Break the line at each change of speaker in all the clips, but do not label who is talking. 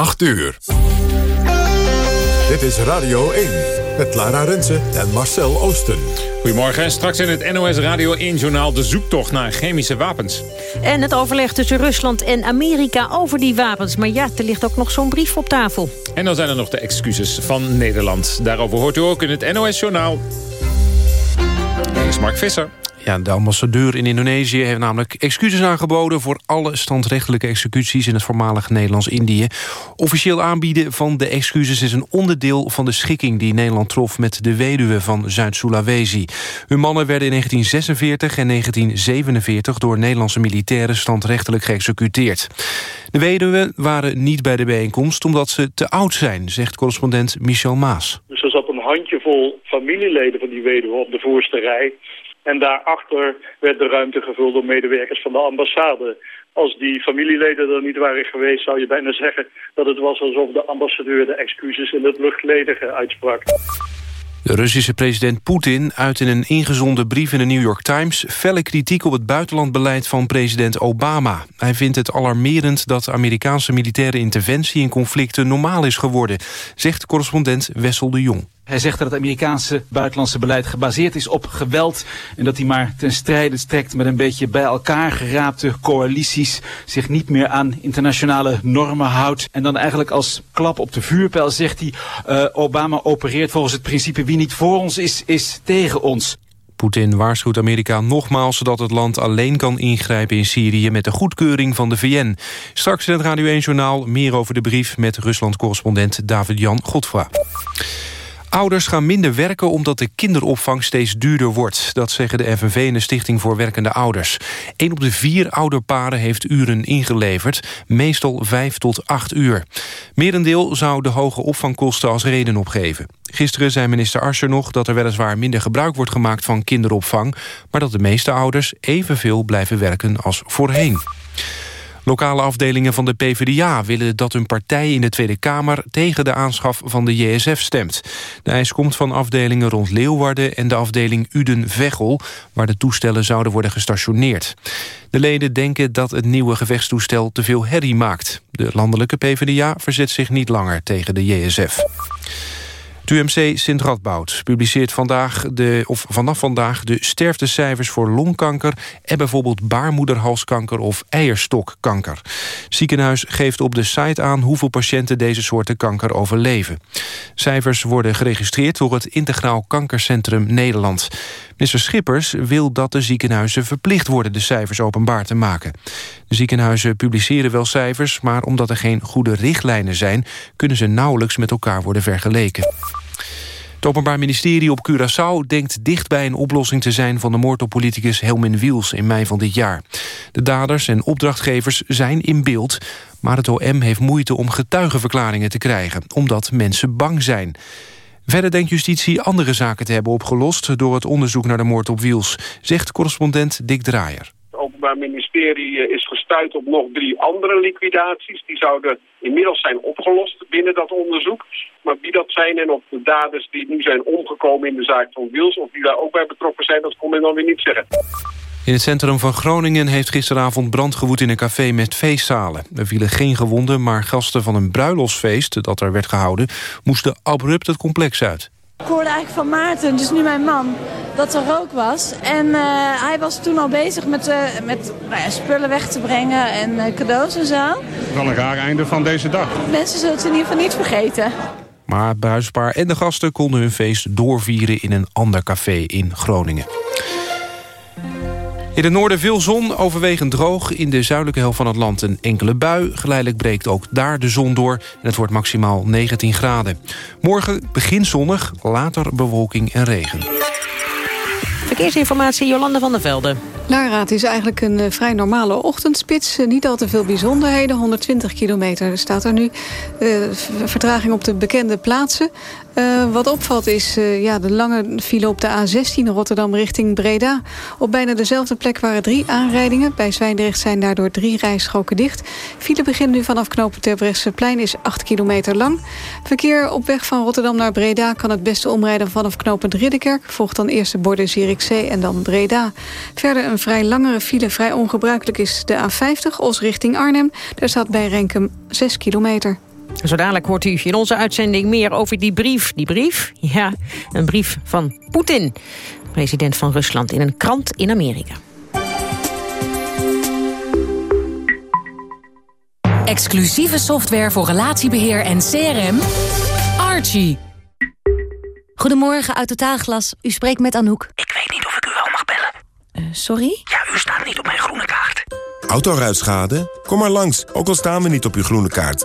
8 uur. Dit is Radio 1 met Lara Rensen en Marcel Oosten.
Goedemorgen. Straks in het NOS Radio 1-journaal de zoektocht naar chemische wapens.
En het overleg tussen Rusland en Amerika over die wapens. Maar ja, er ligt ook nog zo'n brief op tafel.
En dan zijn er nog de excuses van Nederland. Daarover hoort u ook in het NOS-journaal. Hier is Mark Visser.
Ja, de ambassadeur in Indonesië heeft namelijk excuses aangeboden... voor alle standrechtelijke executies in het voormalig Nederlands-Indië. Officieel aanbieden van de excuses is een onderdeel van de schikking... die Nederland trof met de weduwe van Zuid-Sulawesi. Hun mannen werden in 1946 en 1947 door Nederlandse militairen... standrechtelijk geëxecuteerd. De weduwen waren niet bij de bijeenkomst omdat ze te oud zijn... zegt correspondent Michel Maas.
Dus er zat een handjevol familieleden van die weduwe op de voorste rij... En daarachter werd de ruimte gevuld door medewerkers van de ambassade. Als die familieleden er niet waren geweest, zou je bijna zeggen dat het was alsof de ambassadeur de excuses in het luchtledige uitsprak.
De Russische president Poetin uit in een ingezonden brief in de New York Times... felle kritiek op het buitenlandbeleid van president Obama. Hij vindt het alarmerend dat Amerikaanse militaire interventie in conflicten normaal is geworden... zegt correspondent Wessel de Jong.
Hij zegt dat het Amerikaanse buitenlandse beleid gebaseerd is op geweld. En dat hij maar ten strijde strekt met een beetje bij elkaar geraapte coalities. Zich niet meer aan internationale normen houdt. En dan eigenlijk als klap op de vuurpijl zegt hij... Uh, Obama opereert volgens het principe wie niet voor ons is, is tegen ons.
Poetin waarschuwt Amerika nogmaals zodat het land alleen kan ingrijpen in Syrië met de goedkeuring van de VN. Straks in het Radio 1-journaal meer over de brief met Rusland-correspondent David-Jan Godfra. Ouders gaan minder werken omdat de kinderopvang steeds duurder wordt. Dat zeggen de FNV en de Stichting voor Werkende Ouders. Een op de vier ouderparen heeft uren ingeleverd. Meestal vijf tot acht uur. Merendeel zou de hoge opvangkosten als reden opgeven. Gisteren zei minister Ascher nog dat er weliswaar minder gebruik wordt gemaakt van kinderopvang... maar dat de meeste ouders evenveel blijven werken als voorheen. Lokale afdelingen van de PvdA willen dat hun partij in de Tweede Kamer tegen de aanschaf van de JSF stemt. De eis komt van afdelingen rond Leeuwarden en de afdeling Uden-Veghel, waar de toestellen zouden worden gestationeerd. De leden denken dat het nieuwe gevechtstoestel te veel herrie maakt. De landelijke PvdA verzet zich niet langer tegen de JSF. Het UMC Sint Radboud publiceert vandaag de, of vanaf vandaag de sterftecijfers voor longkanker... en bijvoorbeeld baarmoederhalskanker of eierstokkanker. Het ziekenhuis geeft op de site aan hoeveel patiënten deze soorten kanker overleven. Cijfers worden geregistreerd door het Integraal Kankercentrum Nederland. Minister Schippers wil dat de ziekenhuizen verplicht worden de cijfers openbaar te maken. De ziekenhuizen publiceren wel cijfers, maar omdat er geen goede richtlijnen zijn... kunnen ze nauwelijks met elkaar worden vergeleken. Het Openbaar Ministerie op Curaçao denkt dicht bij een oplossing te zijn... van de moord op politicus Helmin Wiels in mei van dit jaar. De daders en opdrachtgevers zijn in beeld... maar het OM heeft moeite om getuigenverklaringen te krijgen... omdat mensen bang zijn. Verder denkt justitie andere zaken te hebben opgelost... door het onderzoek naar de moord op Wiels, zegt correspondent Dick Draaier.
Het Openbaar Ministerie eh, is gestuurd op nog drie andere liquidaties. Die zouden inmiddels zijn opgelost binnen dat onderzoek. Maar wie dat zijn en of de daders die nu zijn omgekomen in de zaak van Wiels... of die daar ook bij betrokken zijn, dat kon men dan weer niet zeggen.
In het centrum van Groningen heeft gisteravond brand gewoed in een café met feestzalen. Er vielen geen gewonden, maar gasten van een bruiloftsfeest dat er werd gehouden... moesten abrupt het complex uit.
Ik hoorde eigenlijk van Maarten, dus nu mijn man, dat er rook was. En uh, hij was toen al bezig met, uh, met nou ja, spullen weg te brengen en uh, cadeaus en zo.
Wel een raar einde van deze dag.
Mensen zullen het in ieder geval niet vergeten.
Maar het bruidspaar en de gasten konden hun feest doorvieren in een ander café in Groningen. In het noorden veel zon, overwegend droog. In de zuidelijke helft van het land een enkele bui. Geleidelijk breekt ook daar de zon door. En het wordt maximaal 19 graden. Morgen begin zonnig, later bewolking en regen.
Verkeersinformatie Jolande van der Velde.
Lara, het is eigenlijk een uh, vrij normale ochtendspits. Uh, niet al te veel bijzonderheden. 120 kilometer staat er nu. Uh, vertraging op de bekende plaatsen. Wat opvalt is ja, de lange file op de A16 Rotterdam richting Breda. Op bijna dezelfde plek waren drie aanrijdingen. Bij Zwijndrecht zijn daardoor drie rijstroken dicht. File begint nu vanaf knopen Terbrechtseplein is 8 kilometer lang. Verkeer op weg van Rotterdam naar Breda kan het beste omrijden vanaf knooppunt Ridderkerk. Volgt dan eerst de borden Zierikzee en dan Breda. Verder een vrij langere file. Vrij ongebruikelijk is de A50, Os richting Arnhem. Daar staat bij Renkum 6 kilometer.
Zo dadelijk hoort u in onze uitzending meer over die brief. Die brief? Ja, een brief van Poetin, president van Rusland, in een krant in Amerika.
Exclusieve software voor relatiebeheer en CRM. Archie.
Goedemorgen, uit Totaalglas. U spreekt met Anouk.
Ik weet niet of ik u wel mag bellen.
Uh, sorry?
Ja, u staat niet op mijn groene kaart.
Autoruitschade? Kom maar langs, ook al staan we niet op uw groene kaart.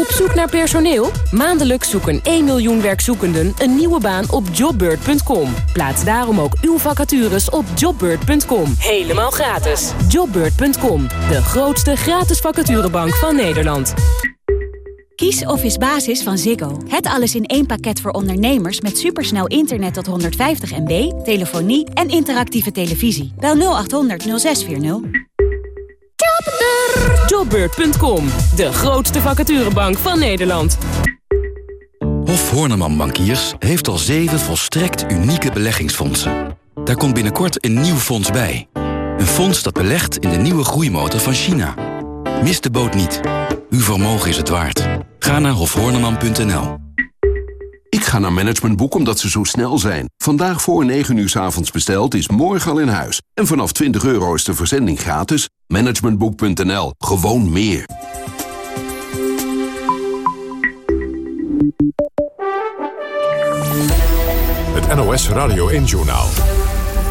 Op zoek naar personeel? Maandelijks zoeken 1 miljoen werkzoekenden een nieuwe baan op jobbird.com. Plaats daarom ook uw vacatures op jobbird.com. Helemaal gratis. Jobbird.com, de grootste gratis vacaturebank van Nederland.
Kies Office Basis van Ziggo. Het alles in één pakket voor ondernemers met supersnel internet tot 150 MB, telefonie en interactieve televisie. Bel 0800 0640.
Jobbeurt.com, de grootste vacaturebank van Nederland.
Hof Horneman Bankiers heeft al zeven volstrekt unieke beleggingsfondsen. Daar komt binnenkort een nieuw fonds bij. Een fonds dat belegt in de nieuwe groeimotor van China. Mis de boot niet. Uw vermogen is het waard. Ga naar hofhorneman.nl.
Ik ga naar Managementboek omdat ze zo snel zijn. Vandaag voor 9 uur s avonds besteld is morgen al in huis. En vanaf 20 euro is de verzending gratis. Managementboek.nl. Gewoon meer.
Het NOS Radio 1 Journaal.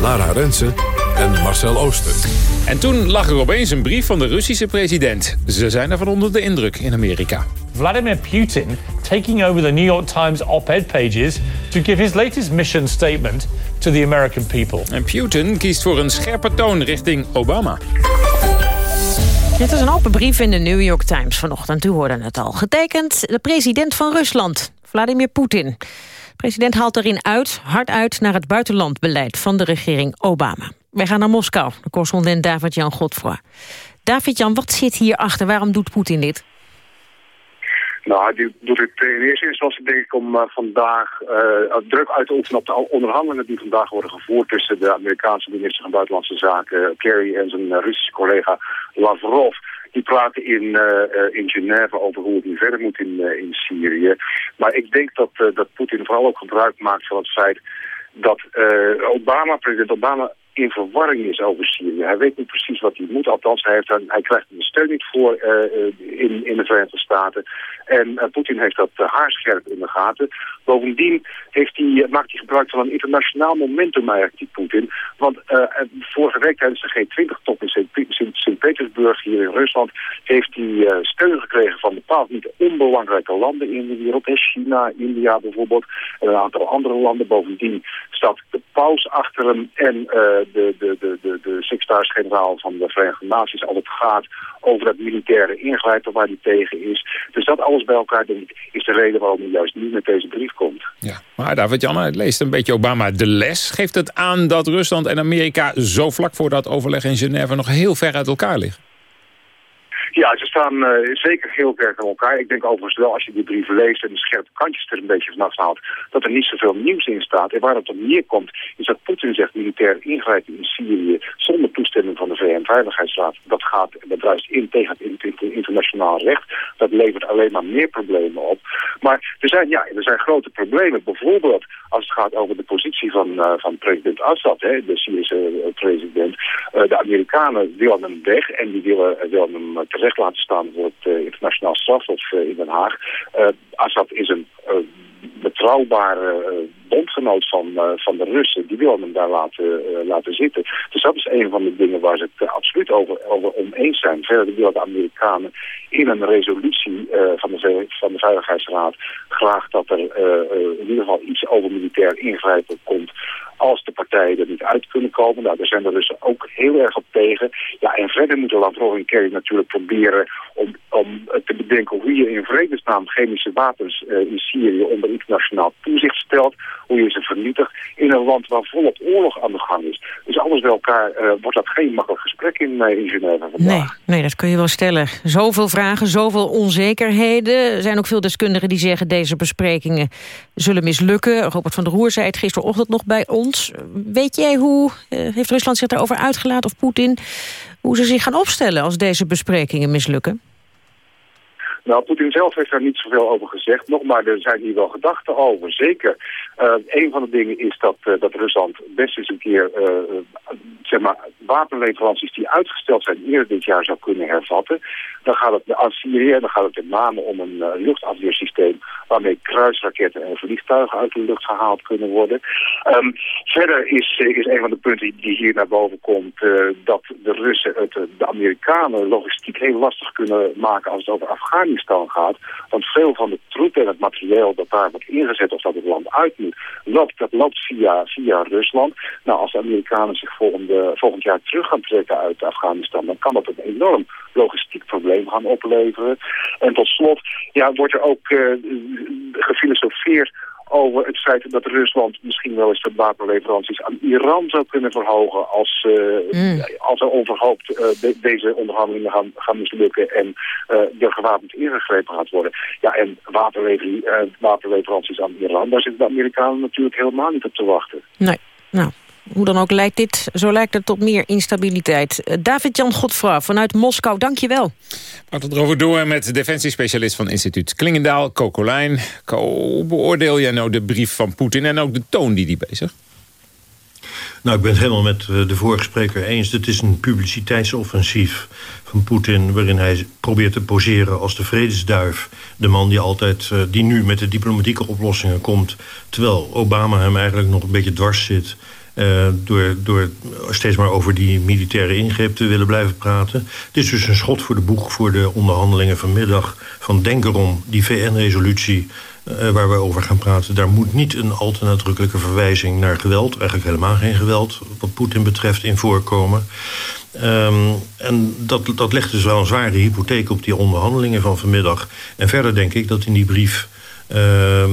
Lara Rensen en Marcel Ooster.
En toen lag er opeens een brief van de Russische president. Ze zijn ervan onder de indruk in Amerika.
Vladimir Putin taking over the New York Times op-ed pages to give his latest mission statement to the American people.
En Putin kiest voor een scherpe toon richting Obama.
Dit is een open brief in de New York Times vanochtend. U hoorde het al. Getekend de president van Rusland, Vladimir Poetin. De president haalt erin uit, hard uit naar het buitenlandbeleid van de regering Obama. Wij gaan naar Moskou, de correspondent David-Jan Godfroy. David-Jan, wat zit hierachter? Waarom doet Poetin dit?
Nou, hij doet het in eerste instantie denk ik om uh, vandaag uh, druk uit te oefenen op de onderhandelingen die vandaag worden gevoerd tussen de Amerikaanse minister van Buitenlandse Zaken Kerry en zijn uh, Russische collega Lavrov. Die praten in, in Genève over hoe het nu verder moet in, in Syrië. Maar ik denk dat, dat Poetin vooral ook gebruik maakt van het feit dat Obama, president Obama, in verwarring is over Syrië. Hij weet niet precies wat hij moet. Althans, hij, heeft hij krijgt de steun niet voor uh, in, in de Verenigde Staten. En uh, Poetin heeft dat haarscherp in de gaten. Bovendien heeft hij, maakt hij gebruik van een internationaal momentum eigenlijk, die Poetin. Want vorige week tijdens de G20-top in Sint-Petersburg hier in Rusland... heeft hij steun gekregen van bepaald niet onbelangrijke landen in de wereld. China, India bijvoorbeeld en een aantal andere landen. Bovendien staat de paus achter hem en de, de, de, de, de secretaris-generaal van de Verenigde Naties als het gaat over dat militaire ingrijpen waar hij tegen is. Dus dat alles bij elkaar denk ik, is de reden waarom hij juist niet met deze brief komt.
Ja, maar David-Jan, leest een beetje Obama de les. Geeft het aan dat Rusland en Amerika zo vlak voor dat overleg in Genève nog heel ver uit elkaar liggen?
Ja, ze staan uh, zeker heel ver van elkaar. Ik denk overigens wel, als je die brieven leest en de scherpe kantjes er een beetje vanaf haalt, dat er niet zoveel nieuws in staat. En waar het op neerkomt, is dat Poetin zegt militair ingrijpen in Syrië zonder toestemming van de VN-veiligheidsraad. Dat gaat, dat druist in tegen het internationaal recht. Dat levert alleen maar meer problemen op. Maar er zijn, ja, er zijn grote problemen. Bijvoorbeeld als het gaat over de positie van, uh, van president Assad, hè, de Syrische uh, president. De Amerikanen willen hem weg en die willen, willen hem terecht laten staan voor het internationaal strafhof in Den Haag. Assad is een betrouwbare bondgenoot van, van de Russen, die willen hem daar laten, laten zitten. Dus dat is een van de dingen waar ze het absoluut over, over oneens zijn. Verder willen de Amerikanen in een resolutie van, de, van de Veiligheidsraad graag dat er in ieder geval iets over militair ingrijpen komt als de partijen er niet uit kunnen komen. Nou, daar zijn de Russen ook heel erg op tegen. Ja, en verder moeten Lavrov en Kerry natuurlijk proberen om, om te bedenken hoe je in vredesnaam chemische wapens uh, in Syrië onder internationaal toezicht stelt. Hoe je ze vernietigt in een land waar volop oorlog aan de gang is. Dus alles bij elkaar uh, wordt dat geen makkelijk gesprek in, uh, in Genève vandaag.
Nee, nee, dat kun je wel stellen. Zoveel vragen, zoveel onzekerheden. Er zijn ook veel deskundigen die zeggen deze besprekingen zullen mislukken. Robert van der Roer zei het gisterochtend nog bij ons. Weet jij hoe, heeft Rusland zich daarover uitgelaten of Poetin... hoe ze zich gaan opstellen als deze besprekingen mislukken?
Nou, Poetin zelf heeft daar niet zoveel over gezegd. Nog maar, er zijn hier wel gedachten over, zeker. Uh, een van de dingen is dat, uh, dat Rusland best eens een keer uh, zeg maar, wapenleveranties die uitgesteld zijn eerder dit jaar zou kunnen hervatten. Dan gaat het aan Syrië, dan gaat het met name om een luchtafweersysteem waarmee kruisraketten en vliegtuigen uit de lucht gehaald kunnen worden. Um, verder is, is een van de punten die hier naar boven komt dat de Russen het de Amerikanen logistiek heel lastig kunnen maken als het over Afghanistan gaat. Want veel van de troepen en het materieel dat daar wordt ingezet of dat het land uit moet, loopt, dat loopt via, via Rusland. Nou, als de Amerikanen zich volgende, volgend jaar terug gaan trekken uit Afghanistan, dan kan dat een enorm logistiek probleem gaan opleveren. En tot slot ja, wordt er ook uh, gefilosofeerd over het feit dat Rusland misschien wel eens de wapenleveranties aan Iran zou kunnen verhogen als, uh, mm. als er onverhoopt de, deze onderhandelingen gaan, gaan mislukken en uh, er gewapend ingegrepen gaat worden. Ja, en wapenlever wapenleveranties aan Iran, daar zitten de Amerikanen natuurlijk helemaal niet op te wachten.
Nee, nou, hoe dan ook lijkt dit, zo lijkt het tot meer instabiliteit. David-Jan Godfra vanuit Moskou, dank je wel.
We gaan erover door met defensiespecialist van instituut Klingendaal, Coco Lijn. Hoe beoordeel jij nou de brief van Poetin en ook de toon die die bezig?
Nou, ik ben het helemaal met de vorige spreker eens. Het is een publiciteitsoffensief van Poetin... waarin hij probeert te poseren als de vredesduif. De man die, altijd, die nu met de diplomatieke oplossingen komt... terwijl Obama hem eigenlijk nog een beetje dwars zit... Uh, door, door steeds maar over die militaire ingreep te willen blijven praten. Dit is dus een schot voor de boeg voor de onderhandelingen vanmiddag. Van denk erom, die VN-resolutie uh, waar we over gaan praten... daar moet niet een al te nadrukkelijke verwijzing naar geweld... eigenlijk helemaal geen geweld wat Poetin betreft in voorkomen. Um, en dat, dat legt dus wel een zware hypotheek op die onderhandelingen van vanmiddag. En verder denk ik dat in die brief... Uh,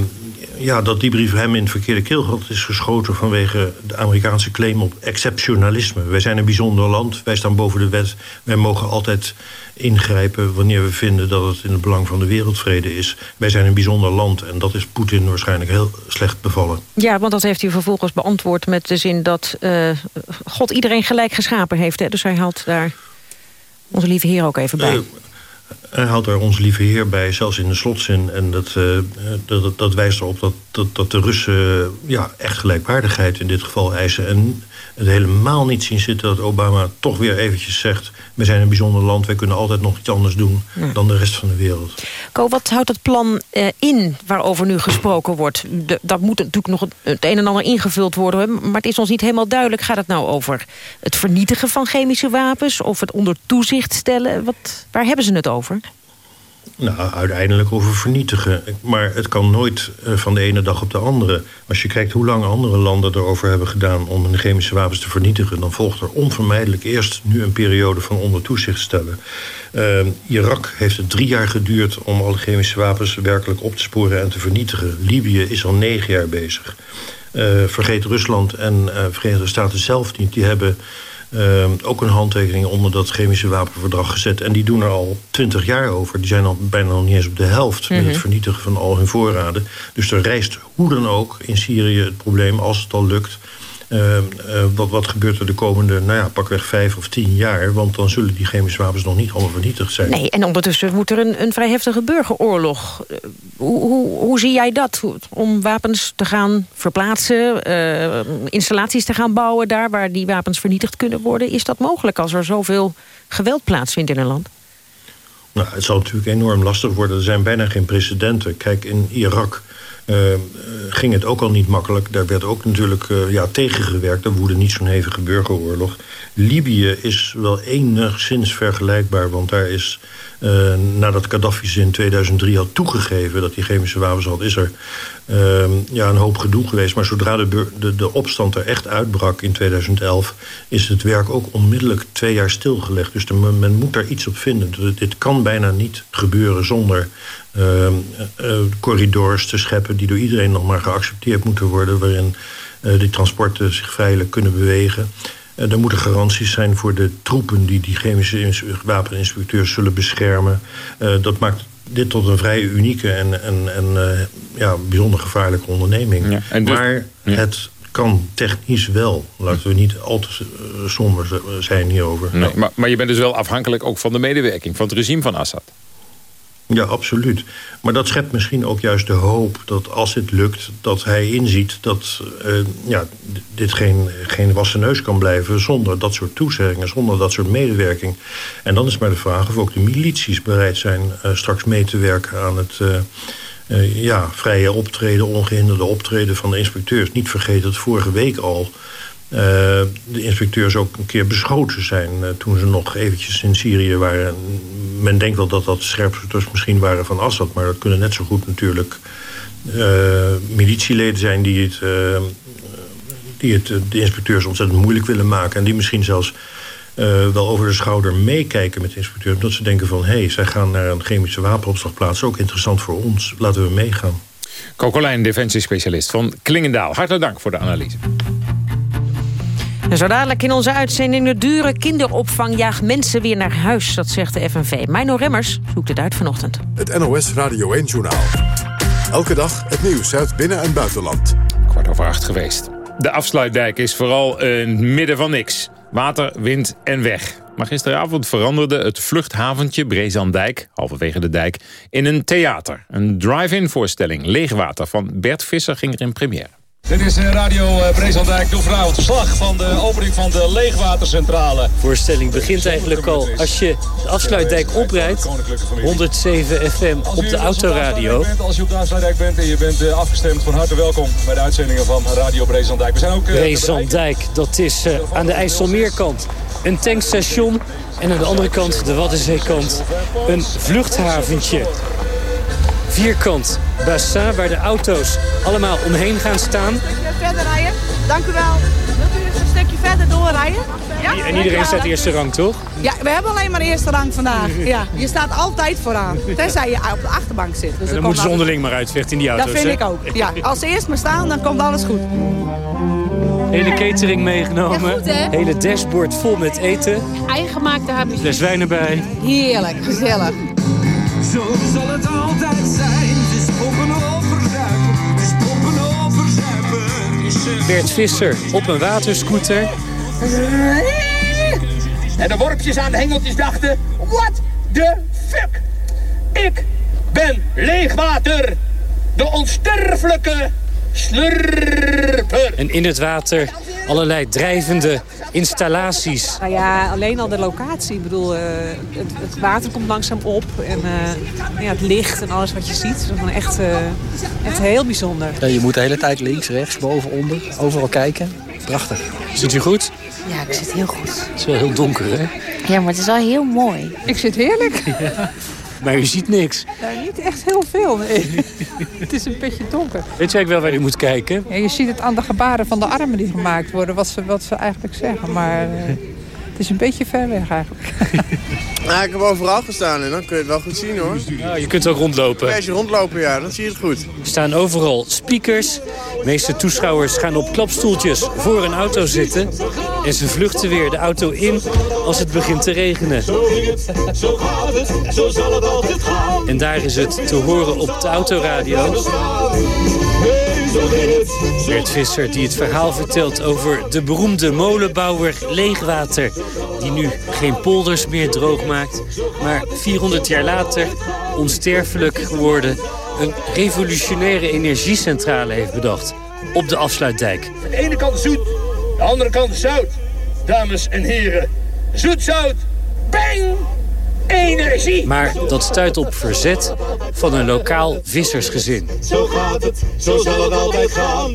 ja, dat die brief hem in het verkeerde keelgat is geschoten... vanwege de Amerikaanse claim op exceptionalisme. Wij zijn een bijzonder land, wij staan boven de wet. Wij mogen altijd ingrijpen wanneer we vinden dat het in het belang van de wereldvrede is. Wij zijn een bijzonder land en dat is Poetin waarschijnlijk heel slecht bevallen.
Ja, want dat heeft hij vervolgens beantwoord met de zin dat uh, God iedereen gelijk geschapen heeft. Hè? Dus hij haalt daar onze lieve heer ook even bij. Uh,
hij houdt daar onze lieve heer bij, zelfs in de slotzin. En dat, uh, dat, dat, wijst erop dat, dat, dat de Russen ja, echt gelijkwaardigheid in dit geval eisen. En het helemaal niet zien zitten dat Obama toch weer eventjes zegt... we zijn een bijzonder land, wij kunnen altijd nog iets anders doen... Ja. dan de rest van de wereld.
Ko, wat houdt het plan uh, in waarover nu gesproken wordt? De, dat moet natuurlijk nog het, het een en ander ingevuld worden... maar het is ons niet helemaal duidelijk. Gaat het nou over het vernietigen van chemische wapens... of het onder toezicht stellen? Wat, waar hebben ze het over?
Nou, uiteindelijk over vernietigen. Maar het kan nooit uh, van de ene dag op de andere. Als je kijkt hoe lang andere landen erover hebben gedaan... om hun chemische wapens te vernietigen... dan volgt er onvermijdelijk eerst nu een periode van onder toezicht stellen. Uh, Irak heeft het drie jaar geduurd om alle chemische wapens... werkelijk op te sporen en te vernietigen. Libië is al negen jaar bezig. Uh, vergeet Rusland en Verenigde Staten zelf niet. Die hebben uh, ook een handtekening onder dat chemische wapenverdrag gezet. En die doen er al twintig jaar over. Die zijn al bijna nog niet eens op de helft... Mm -hmm. met het vernietigen van al hun voorraden. Dus er rijst hoe dan ook in Syrië het probleem... als het al lukt Uh, uh, wat, wat gebeurt er de komende, nou ja, pakweg vijf of tien jaar? Want dan zullen die chemische wapens nog niet allemaal vernietigd zijn.
Nee, en ondertussen moet er een, een vrij heftige burgeroorlog. Uh, hoe, hoe, hoe, zie jij dat? Om wapens te gaan verplaatsen, installaties te gaan bouwen... daar waar die wapens vernietigd kunnen worden. Is dat mogelijk als er zoveel geweld plaatsvindt in een land?
Nou, het zal natuurlijk enorm lastig worden. Er zijn bijna geen precedenten. Kijk, in Irak uh, ging het ook al niet makkelijk. Daar werd ook natuurlijk uh, ja, tegengewerkt. Er woedde niet zo'n hevige burgeroorlog. Libië is wel enigszins vergelijkbaar, want daar is... Uh, nadat Gaddafi ze in 2003 had toegegeven dat hij chemische wapens had... is er uh, ja, een hoop gedoe geweest. Maar zodra de, de, de opstand er echt uitbrak in 2011... is het werk ook onmiddellijk twee jaar stilgelegd. Dus men moet daar iets op vinden. Dit kan bijna niet gebeuren zonder uh, corridors te scheppen... die door iedereen nog maar geaccepteerd moeten worden... waarin die transporten zich veilig kunnen bewegen... Uh, er moeten garanties zijn voor de troepen... die die chemische wapeninspecteurs zullen beschermen. Uh, dat maakt dit tot een vrij unieke en, en, en uh, ja, bijzonder gevaarlijke onderneming. Ja, en dus, maar ja. het kan technisch wel. Laten we niet al te somber zijn hierover.
Nee, maar, maar je bent dus wel afhankelijk ook van de medewerking... van het regime van Assad.
Ja, absoluut. Maar dat schept misschien ook juist de hoop dat als het lukt... dat hij inziet dat uh, ja, dit geen, geen wassen neus kan blijven... zonder dat soort toezeggingen, zonder dat soort medewerking. En dan is maar de vraag of ook de milities bereid zijn... Uh, straks mee te werken aan het... Uh, ja, vrije optreden, ongehinderde optreden van de inspecteurs. Niet vergeten dat vorige week al uh, de inspecteurs ook een keer beschoten zijn... Uh, toen ze nog eventjes in Syrië waren. Men denkt wel dat dat scherpschutters misschien waren van Assad... maar dat kunnen net zo goed natuurlijk uh, militieleden zijn... die het, die het de inspecteurs ontzettend moeilijk willen maken... en die misschien zelfs wel over de schouder meekijken met de inspecteurs... omdat ze denken van, hé, hey, zij gaan naar een chemische wapenopslagplaats... ook interessant voor ons, laten we meegaan.
Kokolijn, defensiespecialist van Klingendaal. Hartelijk dank voor de analyse.
En zo dadelijk in onze uitzending de dure kinderopvang jaagt mensen weer naar huis, dat zegt de FNV. Mino Remmers zoekt het uit vanochtend.
Het NOS Radio 1 Journaal. Elke dag het nieuws uit binnen- en buitenland.
Kwart over acht geweest. De afsluitdijk is vooral in het midden van niks. Water, wind en weg. Maar gisteravond veranderde het vluchthaventje Brezandijk, halverwege de dijk, in een theater. Een drive-in voorstelling, Leegwater, van Bert Visser ging er in première.
Dit is Radio Brezandijk. Doe vanavond verslag van de opening van de leegwatercentrale.
De voorstelling begint eigenlijk al als je de afsluitdijk oprijdt. 107 FM op de autoradio.
Als je op de afsluitdijk bent en je bent afgestemd, van harte welkom bij de uitzendingen van Radio Brezandijk. We zijn ook,
Brezandijk, dat is aan de IJsselmeerkant. Een tankstation en aan de andere kant, de Waddenzeekant, een vluchthaventje vierkant bassin waar de auto's allemaal omheen gaan staan.
Verder rijden, dank u wel. Wilt u eens een stukje verder doorrijden?
Ja? En iedereen staat eerste rang, toch?
Ja, we hebben alleen maar eerste rang vandaag. Ja, je staat altijd vooraan, tenzij je op de achterbank zit.
Dus dan moet zonderling maar uitvechten in die auto's.
Dat vind
hè?
ik ook. Ja, als ze eerst maar staan, dan komt alles goed.
Hele catering meegenomen.
Ja, goed, hè?
Hele dashboard vol met eten.
Eingemaakte hebben
Fles wijn erbij.
Heerlijk, gezellig.
Zo zal het altijd zijn. Het is poppen overzuipen. Het is poppen overzuipen.
Bert Visser op een waterscooter.
En de worpjes aan de hengeltjes dachten... What the fuck? Ik ben leegwater. De onsterfelijke slurper.
En in het water allerlei drijvende installaties.
Nou ja, alleen al de locatie. Ik bedoel, uh, het, het, water komt langzaam op. En uh, ja, het licht en alles wat je ziet. is gewoon echt, uh, echt heel bijzonder.
Ja, je moet de hele tijd links, rechts, boven, onder. Overal kijken. Prachtig.
Ziet u goed?
Ja, ik zit heel goed.
Het is wel heel donker, hè?
Ja, maar het is wel heel mooi. Ik zit heerlijk.
Ja. Maar u ziet niks.
Ja, niet echt heel veel, nee. het is een beetje donker.
Weet je wel waar u moet kijken?
Ja, je ziet het aan de gebaren van de armen die gemaakt worden, wat ze, wat ze eigenlijk zeggen. Maar uh, het is een beetje ver weg eigenlijk.
Nou, ik heb overal gestaan en dan kun je het wel goed zien hoor.
Ja, je kunt ook rondlopen.
Als je rondlopen, ja, dan zie je het goed.
Er staan overal speakers. De meeste toeschouwers gaan op klapstoeltjes voor een auto zitten. En ze vluchten weer de auto in als het begint te regenen.
Zo ging het, zo gaat het, zo zal het altijd gaan.
En daar is het te horen op de autoradio. Bert Visser die het verhaal vertelt over de beroemde molenbouwer Leegwater. Die nu geen polders meer droog maakt, maar 400 jaar later onsterfelijk geworden... een revolutionaire energiecentrale heeft bedacht op de afsluitdijk.
Aan de ene kant zoet, de andere kant zout. Dames en heren, zoet zout, bang! Ene
Maar dat stuit op verzet van een lokaal vissersgezin.
Zo gaat het, zo zal het altijd gaan.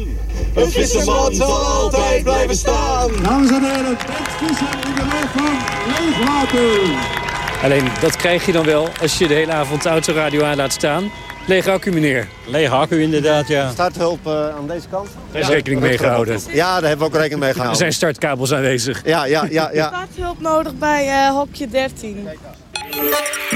Een visserman zal altijd blijven staan.
Dames en heren, vissen in de weg van leegwater.
Alleen dat krijg je dan wel als je de hele avond de autoradio aan laat staan. Lege accu, meneer.
Lege accu, inderdaad, ja. Starthulp uh, aan deze kant?
Daar is rekening mee gehouden.
Ja, daar hebben we ook rekening mee gehouden.
Er zijn startkabels aanwezig.
Ja, ja, ja. ja.
Starthulp nodig bij uh, hokje 13.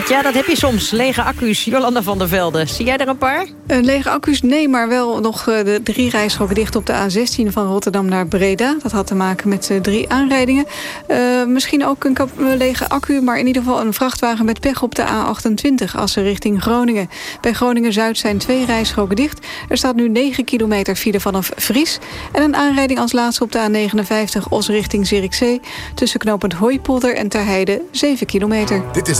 Ja, dat heb je soms. Lege accu's. Jolanda van der Velde. Zie jij er een paar?
Uh, lege accu's, nee, maar wel nog uh, de drie rijstroken dicht op de A16 van Rotterdam naar Breda. Dat had te maken met uh, drie aanrijdingen. misschien ook een lege accu, maar in ieder geval een vrachtwagen met pech op de A28 als ze richting Groningen. Bij Groningen-Zuid zijn twee rijstroken dicht. Er staat nu 9 kilometer file vanaf Vries. En een aanrijding als laatste op de A59 Os richting Zierikzee. Tussen knooppunt Hooipolder en Terheide 7 kilometer.
Dit is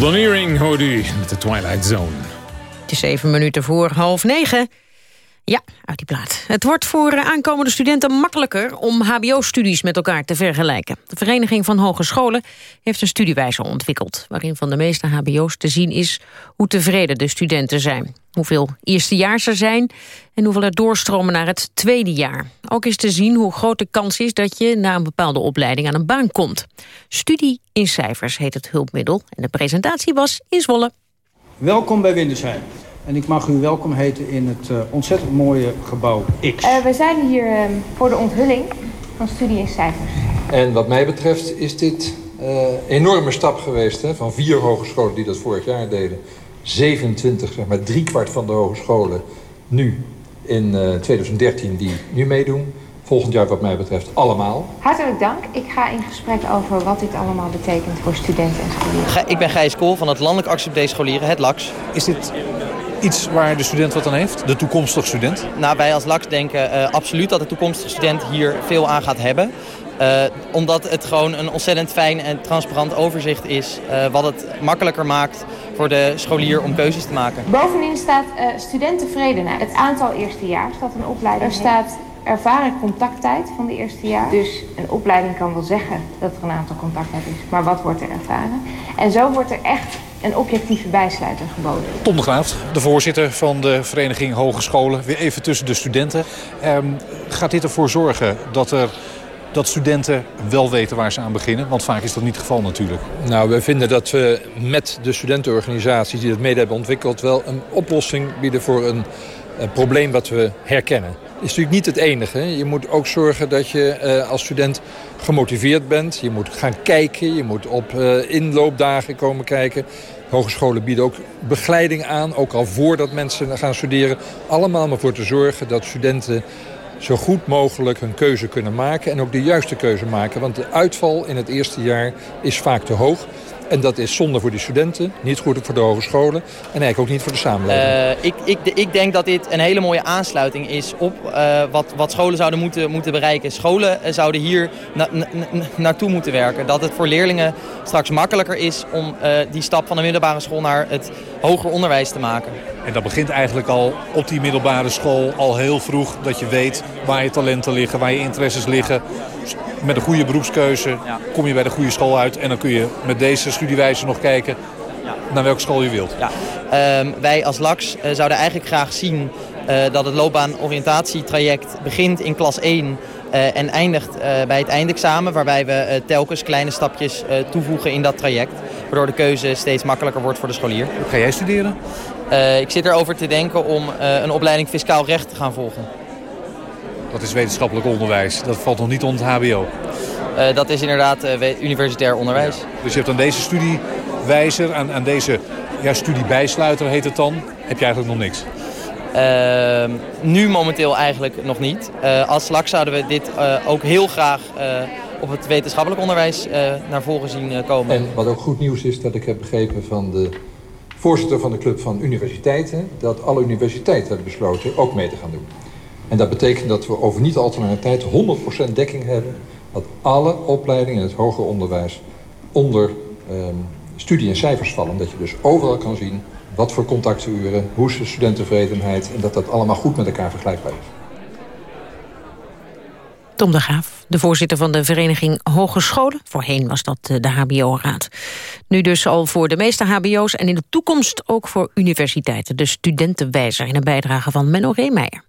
De Golden hoorde u met de Twilight Zone.
Het is zeven minuten voor half negen. Ja, uit die plaat. Het wordt voor aankomende studenten makkelijker om hbo-studies met elkaar te vergelijken. De Vereniging van Hogescholen heeft een studiewijzer ontwikkeld... waarin van de meeste hbo's te zien is hoe tevreden de studenten zijn. Hoeveel eerstejaars er zijn en hoeveel er doorstromen naar het tweede jaar. Ook is te zien hoe groot de kans is dat je na een bepaalde opleiding aan een baan komt. Studie in cijfers heet het hulpmiddel en de presentatie was in Zwolle.
Welkom bij Windersheim. En ik mag u welkom heten in het uh, ontzettend mooie gebouw X.
Uh, we zijn hier uh, voor de onthulling van studie in cijfers.
En wat mij betreft is dit een enorme stap geweest. Hè, van vier hogescholen die dat vorig jaar deden. 27, zeg maar driekwart van de hogescholen nu in 2013 die nu meedoen. Volgend jaar wat mij betreft allemaal.
Hartelijk dank. Ik ga in gesprek over wat dit allemaal betekent voor studenten en scholieren.
Ik ben Gijs Kool van het Landelijk Actie Scholieren, het LAX.
Is dit iets waar de student wat aan heeft? De toekomstige student?
Nou, wij als LAX denken eh, absoluut dat de toekomstige student hier veel aan gaat hebben. Eh, omdat het gewoon een ontzettend fijn en transparant overzicht is. eh, wat het makkelijker maakt voor de scholier om keuzes te maken.
Bovenin staat eh studenttevredenheid. Het aantal eerstejaars dat een opleiding Er staat ervaren contacttijd van de eerstejaars. Dus een opleiding kan wel zeggen dat er een aantal contacttijd is. Maar wat wordt er ervaren? En zo wordt er echt een objectieve bijsluiter geboden.
Tom de Graaf, de voorzitter van de Vereniging Hogescholen. Weer even tussen de studenten. Ehm, gaat dit ervoor zorgen dat, er, dat studenten wel weten waar ze aan beginnen? Want vaak is dat niet het geval natuurlijk.
Nou, we vinden dat we met de studentenorganisaties die het mede hebben ontwikkeld... wel een oplossing bieden voor een, een probleem wat we herkennen. Het is natuurlijk niet het enige. Je moet ook zorgen dat je eh, als student gemotiveerd bent. Je moet gaan kijken, je moet op eh, inloopdagen komen kijken. Hogescholen bieden ook begeleiding aan, ook al voordat mensen gaan studeren. Allemaal om ervoor te zorgen dat studenten zo goed mogelijk hun keuze kunnen maken... en ook de juiste keuze maken. Want de uitval in het eerste jaar is vaak te hoog. En dat is zonde voor die studenten, niet goed voor de hogescholen... en eigenlijk ook niet voor de samenleving.
Eh, ik, ik, ik denk dat dit een hele mooie aansluiting is op eh, wat, wat scholen zouden moeten, moeten bereiken. Scholen eh, zouden hier na- na- na- naartoe moeten werken. Dat het voor leerlingen straks makkelijker is om eh, die stap van de middelbare school naar het hoger onderwijs te maken.
En dat begint eigenlijk al op die middelbare school al heel vroeg. Dat je weet waar je talenten liggen, waar je interesses liggen. Met een goede beroepskeuze kom je bij de goede school uit. En dan kun je met deze studiewijze nog kijken naar welke school je wilt.
Ja. Ehm, wij als LAX eh, zouden eigenlijk graag zien eh, dat het loopbaan-oriëntatietraject begint in klas 1 eh, en eindigt bij het eindexamen. Waarbij we telkens kleine stapjes toevoegen in dat traject. Waardoor de keuze steeds makkelijker wordt voor de scholier.
Ga jij studeren?
Ik zit erover te denken om een opleiding fiscaal recht te gaan volgen.
Dat is wetenschappelijk onderwijs. Dat valt nog niet onder het hbo.
Eh, dat is inderdaad eh, universitair onderwijs.
Dus je hebt aan deze studiewijzer, aan, aan deze ja, studiebijsluiter heet het dan, heb je eigenlijk nog niks.
Ehm, nu momenteel eigenlijk nog niet. Eh, als LAX zouden we dit eh, ook heel graag eh, op het wetenschappelijk onderwijs eh, naar voren zien komen.
En wat ook goed nieuws is, dat ik heb begrepen van de voorzitter van de Club van Universiteiten... dat alle universiteiten hebben besloten ook mee te gaan doen. En dat betekent dat we over niet al te lange tijd 100% dekking hebben... dat alle opleidingen in het hoger onderwijs onder ehm, studie en cijfers vallen. Dat je dus overal kan zien wat voor contacturen, hoe is de studenttevredenheid... en dat dat allemaal goed met elkaar vergelijkbaar is.
Tom de Graaf, de voorzitter van de Vereniging Hogescholen. Voorheen was dat eh, de HBO-raad. Nu dus al voor de meeste HBO's en in de toekomst ook voor universiteiten. De studentenwijzer in een bijdrage van Menno Reemeijer.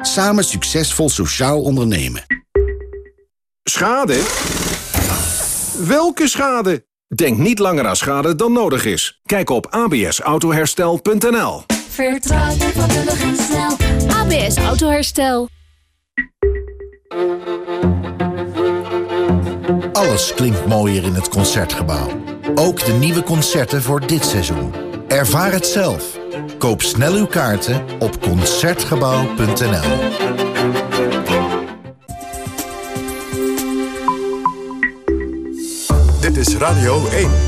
Samen succesvol sociaal ondernemen.
Schade? Welke schade? Denk niet langer aan schade dan nodig is. Kijk op absautoherstel.nl
Vertrouw je vakkundig en snel. ABS Autoherstel.
Alles klinkt mooier in het Concertgebouw. Ook de nieuwe concerten voor dit seizoen. Ervaar het zelf. Koop snel uw kaarten op Concertgebouw.nl
Dit is Radio 1.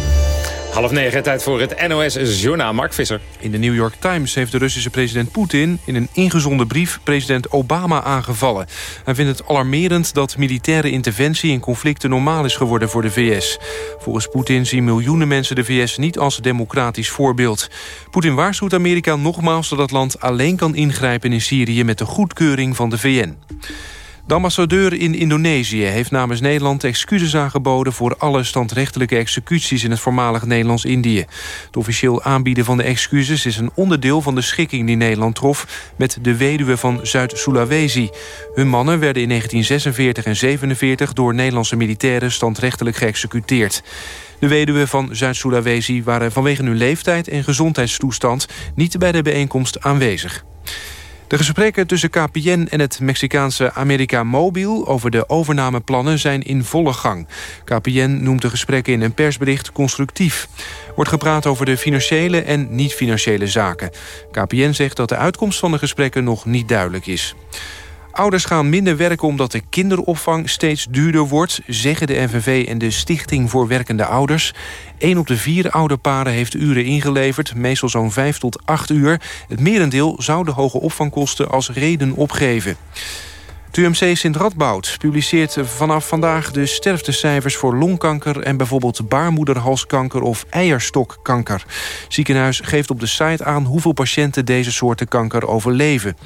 Half negen, tijd voor het NOS-journaal. Mark Visser.
In de New York Times heeft de Russische president Poetin... in een ingezonden brief president Obama aangevallen. Hij vindt het alarmerend dat militaire interventie in conflicten normaal is geworden voor de VS. Volgens Poetin zien miljoenen mensen de VS niet als democratisch voorbeeld. Poetin waarschuwt Amerika nogmaals dat het land alleen kan ingrijpen in Syrië... met de goedkeuring van de VN. De ambassadeur in Indonesië heeft namens Nederland excuses aangeboden... voor alle standrechtelijke executies in het voormalig Nederlands-Indië. Het officieel aanbieden van de excuses is een onderdeel van de schikking die Nederland trof... met de weduwe van Zuid-Sulawesi. Hun mannen werden in 1946 en 47 door Nederlandse militairen standrechtelijk geëxecuteerd. De weduwen van Zuid-Sulawesi waren vanwege hun leeftijd en gezondheidstoestand... niet bij de bijeenkomst aanwezig. De gesprekken tussen KPN en het Mexicaanse America Mobil... over de overnameplannen zijn in volle gang. KPN noemt de gesprekken in een persbericht constructief. Wordt gepraat over de financiële en niet-financiële zaken. KPN zegt dat de uitkomst van de gesprekken nog niet duidelijk is. Ouders gaan minder werken omdat de kinderopvang steeds duurder wordt... zeggen de NVV en de Stichting voor Werkende Ouders. Een op de vier ouderparen heeft uren ingeleverd, meestal zo'n 5 tot 8 uur. Het merendeel zou de hoge opvangkosten als reden opgeven. Het UMC Sint Radboud publiceert vanaf vandaag de sterftecijfers voor longkanker en bijvoorbeeld baarmoederhalskanker of eierstokkanker. Ziekenhuis geeft op de site aan hoeveel patiënten deze soorten kanker overleven.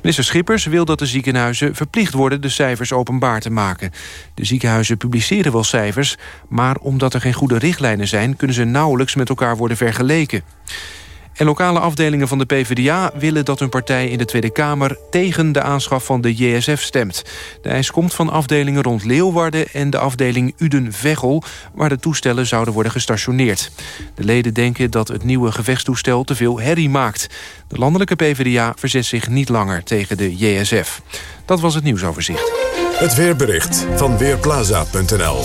Minister Schippers wil dat de ziekenhuizen verplicht worden de cijfers openbaar te maken. De ziekenhuizen publiceren wel cijfers, maar omdat er geen goede richtlijnen zijn kunnen ze nauwelijks met elkaar worden vergeleken. En lokale afdelingen van de PvdA willen dat hun partij in de Tweede Kamer tegen de aanschaf van de JSF stemt. De eis komt van afdelingen rond Leeuwarden en de afdeling Uden-Veghel, waar de toestellen zouden worden gestationeerd. De leden denken dat het nieuwe gevechtstoestel te veel herrie maakt. De landelijke PvdA verzet zich niet langer tegen de JSF. Dat was het nieuwsoverzicht.
Het weerbericht van Weerplaza.nl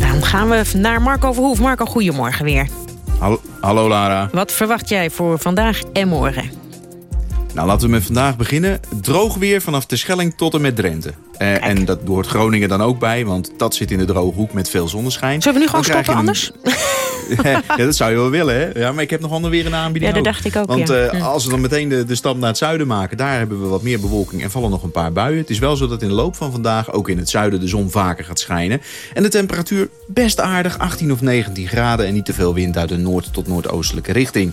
Dan gaan we naar Marco Verhoef. Marco, goedemorgen weer.
Hallo, hallo Lara.
Wat verwacht jij voor vandaag en morgen?
Nou, laten we met vandaag beginnen. Droog weer vanaf de Schelling tot en met Drenthe. Eh, en dat hoort Groningen dan ook bij, want dat zit in de droge hoek met veel zonneschijn.
Zullen we nu gewoon stoppen anders?
ja, dat zou je wel willen, hè? Ja, maar ik heb nog ander weer een aanbieding
Ja, dat
ook.
dacht ik ook,
Want
ja.
eh,
Hm.
als we dan meteen de, de stap naar het zuiden maken... daar hebben we wat meer bewolking en vallen nog een paar buien. Het is wel zo dat in de loop van vandaag ook in het zuiden de zon vaker gaat schijnen. En de temperatuur best aardig, 18 of 19 graden... en niet te veel wind uit de noord- tot noordoostelijke richting.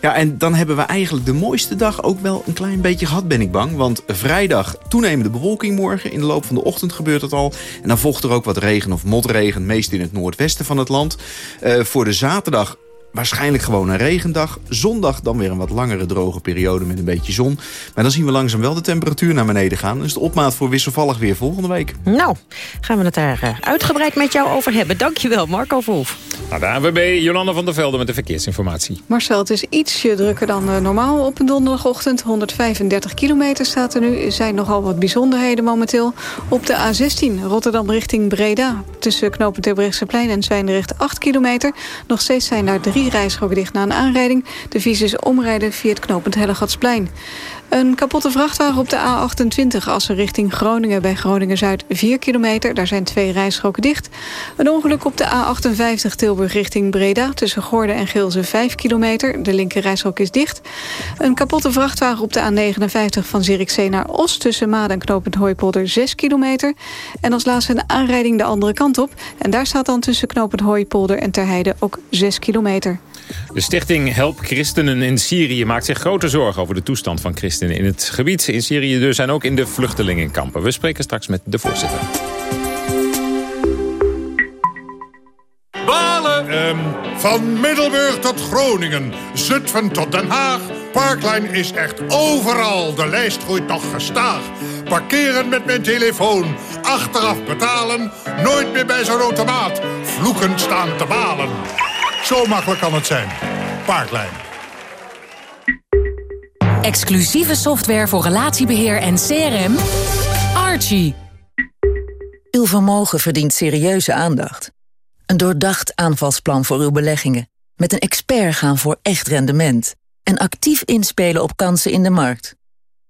Ja, en dan hebben we eigenlijk de mooiste dag ook wel een klein beetje gehad, ben ik bang. Want vrijdag toenemende bewolking morgen. In de loop van de ochtend gebeurt dat al. En dan volgt er ook wat regen of motregen, meest in het noordwesten van het land. Eh, voor de zaterdag waarschijnlijk gewoon een regendag. Zondag dan weer een wat langere droge periode met een beetje zon. Maar dan zien we langzaam wel de temperatuur naar beneden gaan. Dus de opmaat voor wisselvallig weer volgende week.
Nou, gaan we het daar eh, uitgebreid met jou over hebben. Dankjewel, Marco Verhoef.
Nou, de ANWB, Jolanda van der Velde met de verkeersinformatie.
Marcel, het is ietsje drukker dan eh, normaal op een donderdagochtend. 135 kilometer staat er nu. Er zijn nogal wat bijzonderheden momenteel. Op de A16 Rotterdam richting Breda. Tussen knooppunt Terbrechtseplein en Zwijndrecht 8 kilometer. Nog steeds zijn daar drie rijstroken dicht na een aanrijding. De visie is omrijden via het knooppunt Hellegatsplein. Een kapotte vrachtwagen op de A28 Assen richting Groningen. Bij Groningen-Zuid 4 kilometer. Daar zijn twee rijstroken dicht. Een ongeluk op de A58 Tilburg richting Breda. Tussen Gordon en Geelze 5 kilometer. De linker rijstrook is dicht. Een kapotte vrachtwagen op de A59 van Zierikzee naar Os. Tussen Maden en knooppunt Hooipolder 6 kilometer. En als laatste een aanrijding de andere kant op. En daar staat dan tussen knooppunt Hooipolder en Terheide ook 6 kilometer.
De stichting Help Christenen in Syrië maakt zich grote zorgen over de toestand van christenen in het gebied. In Syrië dus en ook in de vluchtelingenkampen. We spreken straks met de voorzitter.
Balen!
Ehm, van Middelburg tot Groningen, Zutphen tot Den Haag. Parklijn is echt overal. De lijst groeit nog gestaag. Parkeren met mijn telefoon. Achteraf betalen. Nooit meer bij zo'n automaat. Vloeken staan te balen. Zo makkelijk kan het zijn. Parklijn.
Exclusieve software voor relatiebeheer en CRM. Archie.
Uw vermogen verdient serieuze aandacht. Een doordacht aanvalsplan voor uw beleggingen. Met een expert gaan voor echt rendement. En actief inspelen op kansen in de markt.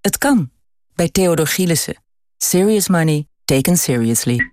Het kan. Bij Theodor Gielissen. Serious money taken seriously.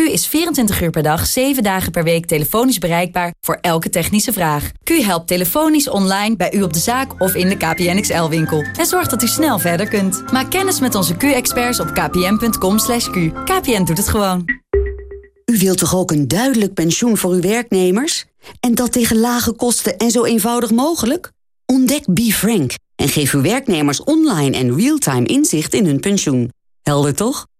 Q is 24 uur per dag, 7 dagen per week telefonisch bereikbaar voor elke technische vraag. Q helpt telefonisch online bij u op de zaak of in de KPN XL-winkel. En zorgt dat u snel verder kunt. Maak kennis met onze Q-experts op kpn.com. /q. KPN doet het gewoon.
U wilt toch ook een duidelijk pensioen voor uw werknemers? En dat tegen lage kosten en zo eenvoudig mogelijk? Ontdek BeFrank en geef uw werknemers online en real-time inzicht in hun pensioen. Helder toch?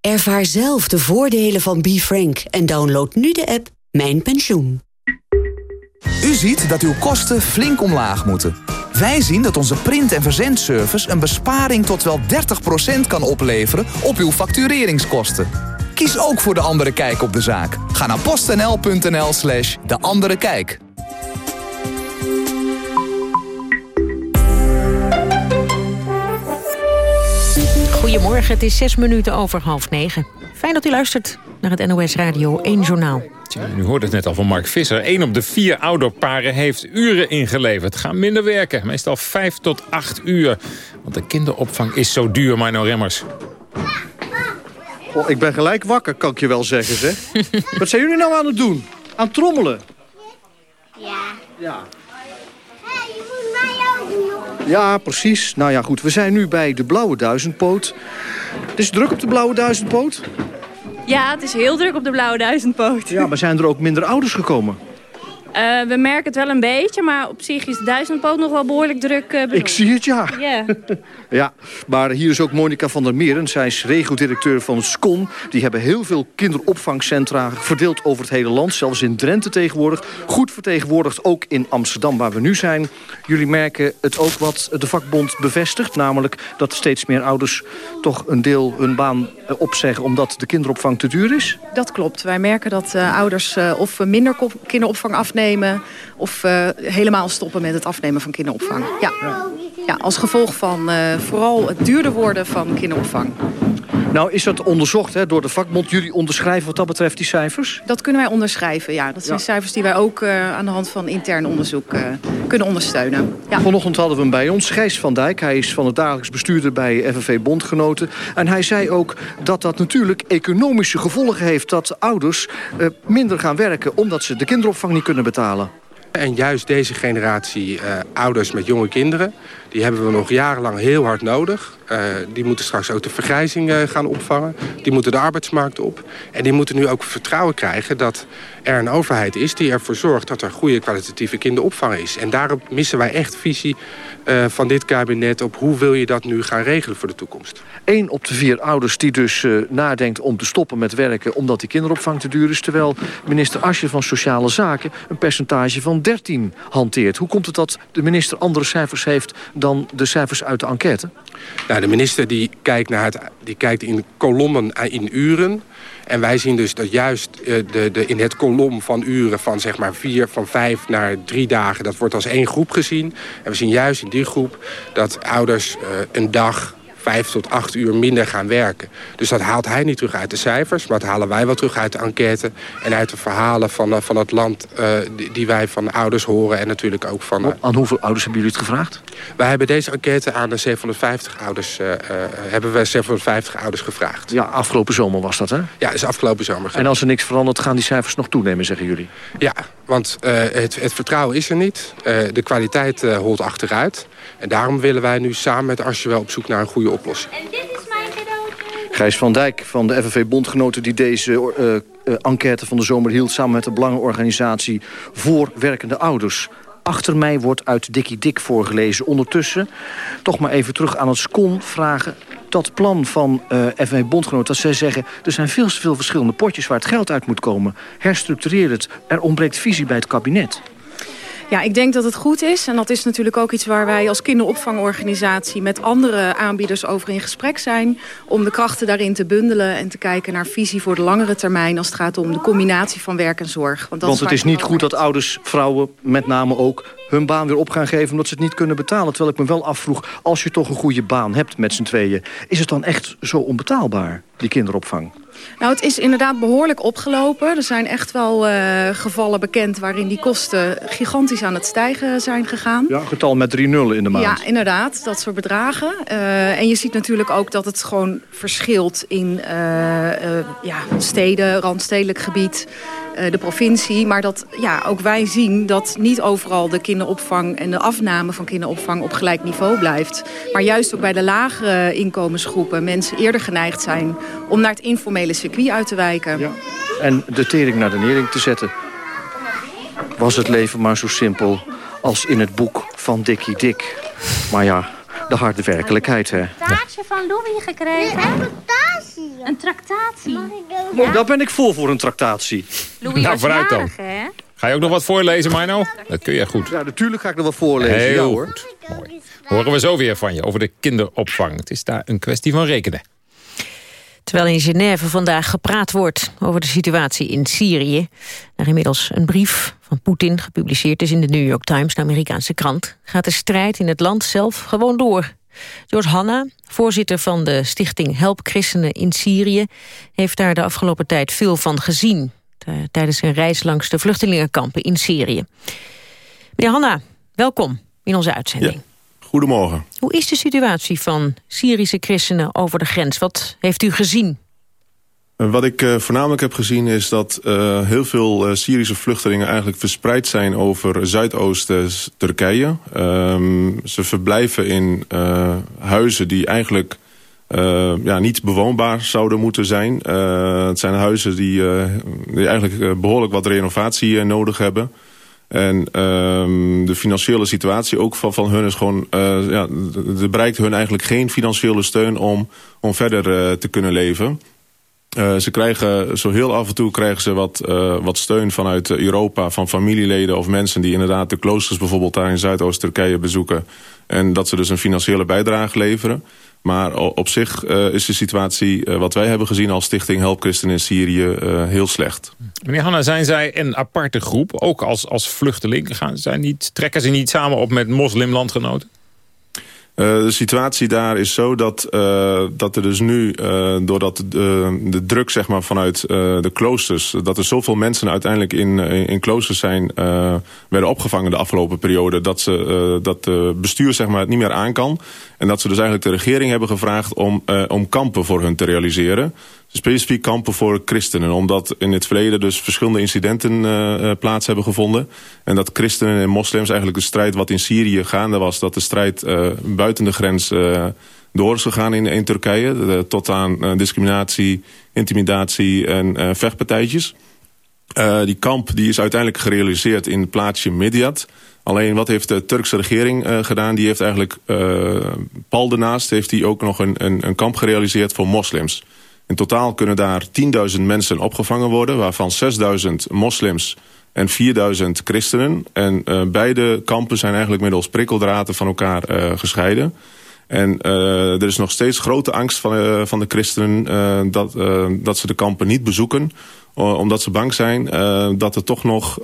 Ervaar zelf de voordelen van BeFrank en download nu de app Mijn Pensioen.
U ziet dat uw kosten flink omlaag moeten. Wij zien dat onze print- en verzendservice een besparing tot wel 30% kan opleveren op uw factureringskosten. Kies ook voor De Andere Kijk op de zaak. Ga naar postnl.nl slash De Andere Kijk.
Goedemorgen, het is zes minuten over half negen. Fijn dat u luistert naar het NOS Radio 1 Journaal.
Tja, u hoorde het net al van Mark Visser. Eén op de vier ouderparen heeft uren ingeleverd. Gaan minder werken, meestal vijf tot acht uur. Want de kinderopvang is zo duur, Mino Remmers.
Oh, ik ben gelijk wakker, kan ik je wel zeggen, zeg. Wat zijn jullie nou aan het doen? Aan het trommelen?
Ja.
Ja.
Hé, je moet mij ook doen.
Ja, precies. Nou ja, goed. We zijn nu bij de Blauwe Duizendpoot. Het is druk op de Blauwe Duizendpoot.
Ja, het is heel druk op de Blauwe Duizendpoot.
Ja, maar zijn er ook minder ouders gekomen?
Eh, we merken het wel een beetje, maar op zich is de Duizendpoot nog wel behoorlijk druk uh, bezocht.
Ik zie het, ja.
Ja.
Ja, maar hier is ook Monica van der Meren. Zij is regio-directeur van SCON. Die hebben heel veel kinderopvangcentra verdeeld over het hele land. Zelfs in Drenthe tegenwoordig. Goed vertegenwoordigd ook in Amsterdam, waar we nu zijn. Jullie merken het ook wat de vakbond bevestigt. Namelijk dat steeds meer ouders toch een deel hun baan eh, opzeggen... omdat de kinderopvang te duur is.
Dat klopt. Wij merken dat uh, ouders uh, of minder kinderopvang afnemen... of uh, helemaal stoppen met het afnemen van kinderopvang. Ja, ja als gevolg van uh, vooral het duurder worden van kinderopvang.
Nou, is dat onderzocht hè, door de vakbond? Jullie onderschrijven wat dat betreft die cijfers?
Dat kunnen wij onderschrijven, ja. Dat zijn ja. cijfers die wij ook uh, aan de hand van intern onderzoek uh, kunnen ondersteunen.
Ja. Vanochtend hadden we hem bij ons, Gijs van Dijk. Hij is van het dagelijks bestuurder bij FNV Bondgenoten. En hij zei ook dat dat natuurlijk economische gevolgen heeft... dat ouders uh, minder gaan werken omdat ze de kinderopvang niet kunnen betalen.
En juist deze generatie uh, ouders met jonge kinderen... die hebben we nog jarenlang heel hard nodig. Uh, die moeten straks ook de vergrijzing uh, gaan opvangen. Die moeten de arbeidsmarkt op. En die moeten nu ook vertrouwen krijgen dat er een overheid is... die ervoor zorgt dat er goede kwalitatieve kinderopvang is. En daarop missen wij echt visie van dit kabinet... op hoe wil je dat nu gaan regelen voor de toekomst.
Eén op de vier ouders die dus nadenkt om te stoppen met werken... omdat die kinderopvang te duur is... terwijl minister Asje van Sociale Zaken een percentage van 13 hanteert. Hoe komt het dat de minister andere cijfers heeft dan de cijfers uit de enquête?
Nou, de minister die kijkt, naar het, die kijkt in kolommen in uren. En wij zien dus dat juist uh, de, de, in het kolom van uren van zeg maar vier, van vijf naar drie dagen... dat wordt als één groep gezien. En we zien juist in die groep dat ouders uh, een dag vijf tot acht uur minder gaan werken. Dus dat haalt hij niet terug uit de cijfers, maar dat halen wij wel terug uit de enquête... en uit de verhalen van, uh, van het land uh, die, die, wij van ouders horen en natuurlijk ook van... Uh,
aan hoeveel ouders hebben jullie het gevraagd?
Wij hebben deze enquête aan de 750 ouders, hebben we 750 ouders gevraagd.
Ja, afgelopen zomer was dat, hè?
Ja, is afgelopen zomer.
En als er niks verandert, gaan die cijfers nog toenemen, zeggen jullie?
Ja, want het, het, vertrouwen is er niet. de kwaliteit holt achteruit. En daarom willen wij nu samen met Asje wel op zoek naar een goede oplossing.
En dit is mijn cadeautje.
Gijs van Dijk van de FNV Bondgenoten die deze uh, uh, enquête van de zomer hield... samen met de belangenorganisatie voor werkende ouders. Achter mij wordt uit Dikkie Dik voorgelezen. Ondertussen toch maar even terug aan het SCON vragen... dat plan van uh, FNW Bondgenoot... dat zij zeggen, er zijn veel te veel verschillende potjes waar het geld uit moet komen. Herstructureer het. Er ontbreekt visie bij het kabinet.
Ja, ik denk dat het goed is. En dat is natuurlijk ook iets waar wij als kinderopvangorganisatie... met andere aanbieders over in gesprek zijn. Om de krachten daarin te bundelen en te kijken naar visie voor de langere termijn... als het gaat om de combinatie van werk en zorg.
Want, dat Want het is niet goed dat ouders, vrouwen met name ook... hun baan weer op gaan geven omdat ze het niet kunnen betalen. Terwijl ik me wel afvroeg, als je toch een goede baan hebt met z'n tweeën... is het dan echt zo onbetaalbaar, die kinderopvang?
Nou, het is inderdaad behoorlijk opgelopen. Er zijn echt wel uh, gevallen bekend waarin die kosten gigantisch aan het stijgen zijn gegaan.
Ja, getal met drie nullen in de maand.
Ja, inderdaad, dat soort bedragen. Uh, en je ziet natuurlijk ook dat het gewoon verschilt in uh, ja, steden, randstedelijk gebied. Eh, de provincie. Maar dat ja, ook wij zien dat niet overal de kinderopvang en de afname van kinderopvang op gelijk niveau blijft. Maar juist ook bij de lagere inkomensgroepen mensen eerder geneigd zijn om naar het informele circuit uit te wijken. Ja.
En de tering naar de nering te zetten. Was het leven maar zo simpel als in het boek van Dikkie Dik. Maar ja, de harde werkelijkheid, hè.
Een taartje van Louis gekregen. een tractatie. Een tractatie.
Ja? Daar ben ik voor voor een tractatie.
Louis nou, vooruit dan. Hè? Ga je ook nog wat voorlezen, Mino? Dat kun je goed.
Ja, natuurlijk ga ik nog wat voorlezen.
Heel
ja, hoor.
goed. Mooi. Horen we zo weer van je over de kinderopvang. Het is daar een kwestie van rekenen.
Terwijl in Genève vandaag gepraat wordt over de situatie in Syrië. Naar inmiddels een brief van Poetin gepubliceerd is in de New York Times, de Amerikaanse krant. Gaat de strijd in het land zelf gewoon door. George Hanna, voorzitter van de stichting Help Christenen in Syrië... heeft daar de afgelopen tijd veel van gezien... tijdens zijn reis langs de vluchtelingenkampen in Syrië. Meneer Hanna, welkom in onze uitzending.
Goedemorgen.
Hoe is de situatie van Syrische christenen over de grens? Wat heeft u gezien?
Eh, wat ik uh, voornamelijk heb gezien is dat uh, heel veel uh, Syrische vluchtelingen eigenlijk verspreid zijn over Zuidoost-Turkije. Um, ze verblijven in huizen die eigenlijk ja, niet bewoonbaar zouden moeten zijn. het zijn huizen die, die eigenlijk behoorlijk wat renovatie nodig hebben. En um, de financiële situatie ook van, van hun is gewoon... Uh, ja, er bereikt hun eigenlijk geen financiële steun om, om verder uh, te kunnen leven. Uh, ze krijgen zo heel af en toe krijgen ze wat, wat steun vanuit Europa... van familieleden of mensen die inderdaad de kloosters bijvoorbeeld... daar in Zuidoost-Turkije bezoeken. En dat ze dus een financiële bijdrage leveren. Maar op zich uh, is de situatie, uh, wat wij hebben gezien als stichting Help Christen in Syrië, uh, heel slecht.
Meneer Hanna, zijn zij een aparte groep, ook als, als vluchteling? Gaan, zijn niet, trekken ze niet samen op met moslimlandgenoten?
Uh, de situatie daar is zo dat, uh, dat er dus nu, uh, doordat de, de druk zeg maar, vanuit de kloosters... dat er zoveel mensen uiteindelijk in, in kloosters zijn... werden opgevangen de afgelopen periode... dat, ze, dat de bestuur zeg maar, het niet meer aan kan. En dat ze dus eigenlijk de regering hebben gevraagd... om, om kampen voor hun te realiseren specifiek kampen voor christenen. Omdat in het verleden dus verschillende incidenten uh, plaats hebben gevonden. En dat christenen en moslims eigenlijk de strijd wat in Syrië gaande was... dat de strijd uh, buiten de grens door is gegaan in, in Turkije. tot aan discriminatie, intimidatie en vechtpartijtjes. die kamp die is uiteindelijk gerealiseerd in het plaatsje Midyat... Alleen wat heeft de Turkse regering gedaan? Die heeft eigenlijk, pal daarnaast, heeft hij ook nog een, een, een kamp gerealiseerd voor moslims. In totaal kunnen daar 10.000 mensen opgevangen worden... waarvan 6.000 moslims en 4.000 christenen. En uh, beide kampen zijn eigenlijk middels prikkeldraden van elkaar uh, gescheiden. En uh, er is nog steeds grote angst van, van de christenen... dat, dat ze de kampen niet bezoeken. omdat ze bang zijn dat er toch nog...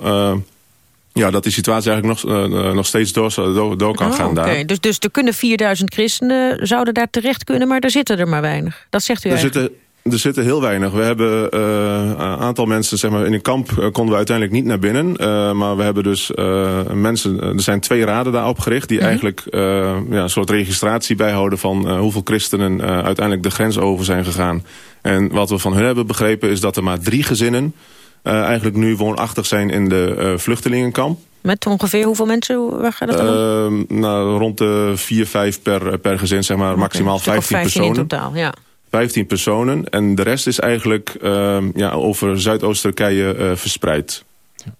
Ja, dat die situatie eigenlijk nog, nog steeds door, door, door kan oh, gaan okay. daar.
Dus, dus er kunnen 4000 christenen zouden daar terecht kunnen, maar er zitten er maar weinig. Dat zegt u
er
eigenlijk.
Zitten, er zitten heel weinig. We hebben uh, een aantal mensen, zeg maar, in een kamp uh, konden we uiteindelijk niet naar binnen. Uh, maar we hebben dus mensen, er zijn twee raden daar opgericht... die mm -hmm. eigenlijk ja, een soort registratie bijhouden van hoeveel christenen uiteindelijk de grens over zijn gegaan. En wat we van hun hebben begrepen is dat er maar drie gezinnen... eigenlijk nu woonachtig zijn in de vluchtelingenkamp.
Met ongeveer hoeveel mensen? Waar gaat het
nou, rond de vier, vijf per, per gezin, zeg maar, okay. maximaal 15, 15 personen.
in totaal, ja.
15 personen. En de rest is eigenlijk uh, ja, over Zuidoost-Turkije uh, verspreid.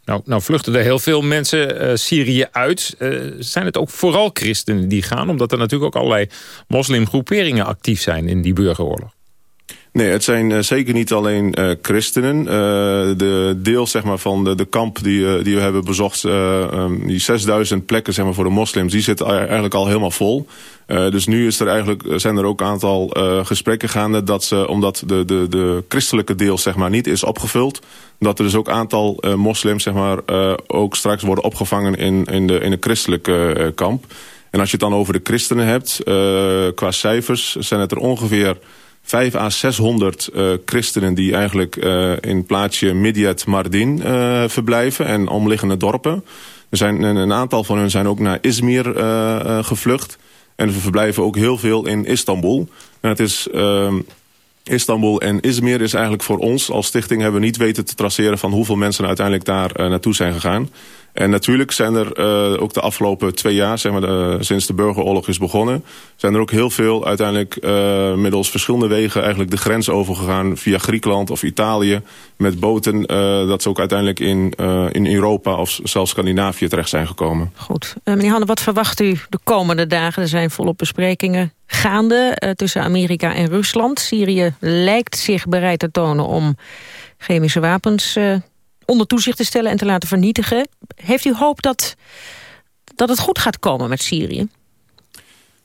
Nou, nou vluchten er heel veel mensen uh, Syrië uit. Uh, zijn het ook vooral christenen die gaan? Omdat er natuurlijk ook allerlei moslimgroeperingen actief zijn in die burgeroorlog.
Nee, het zijn uh, zeker niet alleen uh, christenen. Uh, de deel zeg maar, van de, de kamp die, die we hebben bezocht, um, die 6000 plekken zeg maar, voor de moslims, die zitten eigenlijk al helemaal vol. dus nu is er eigenlijk, zijn er ook een aantal gesprekken gaande dat ze, omdat de, de, de christelijke deel zeg maar, niet is opgevuld, dat er dus ook een aantal moslims zeg maar, ook straks worden opgevangen in, in, de, in de christelijke kamp. En als je het dan over de christenen hebt, qua cijfers zijn het er ongeveer 5 à 600 uh, christenen die eigenlijk uh, in plaatsje Midyat Mardin uh, verblijven en omliggende dorpen. Er zijn, een, aantal van hen zijn ook naar Izmir gevlucht. En we verblijven ook heel veel in Istanbul. En het is... ehm Istanbul en Izmir is eigenlijk voor ons als stichting... hebben we niet weten te traceren van hoeveel mensen uiteindelijk daar naartoe zijn gegaan. En natuurlijk zijn er uh, ook de afgelopen twee jaar, zeg maar sinds de burgeroorlog is begonnen... zijn er ook heel veel uiteindelijk uh, middels verschillende wegen... eigenlijk de grens overgegaan via Griekenland of Italië... met boten uh, dat ze ook uiteindelijk in, in Europa of zelfs Scandinavië terecht zijn gekomen.
Goed. meneer Hanne, wat verwacht u de komende dagen? Er zijn volop besprekingen gaande tussen Amerika en Rusland. Syrië lijkt zich bereid te tonen om chemische wapens onder toezicht te stellen en te laten vernietigen. Heeft u hoop dat, dat het goed gaat komen met Syrië?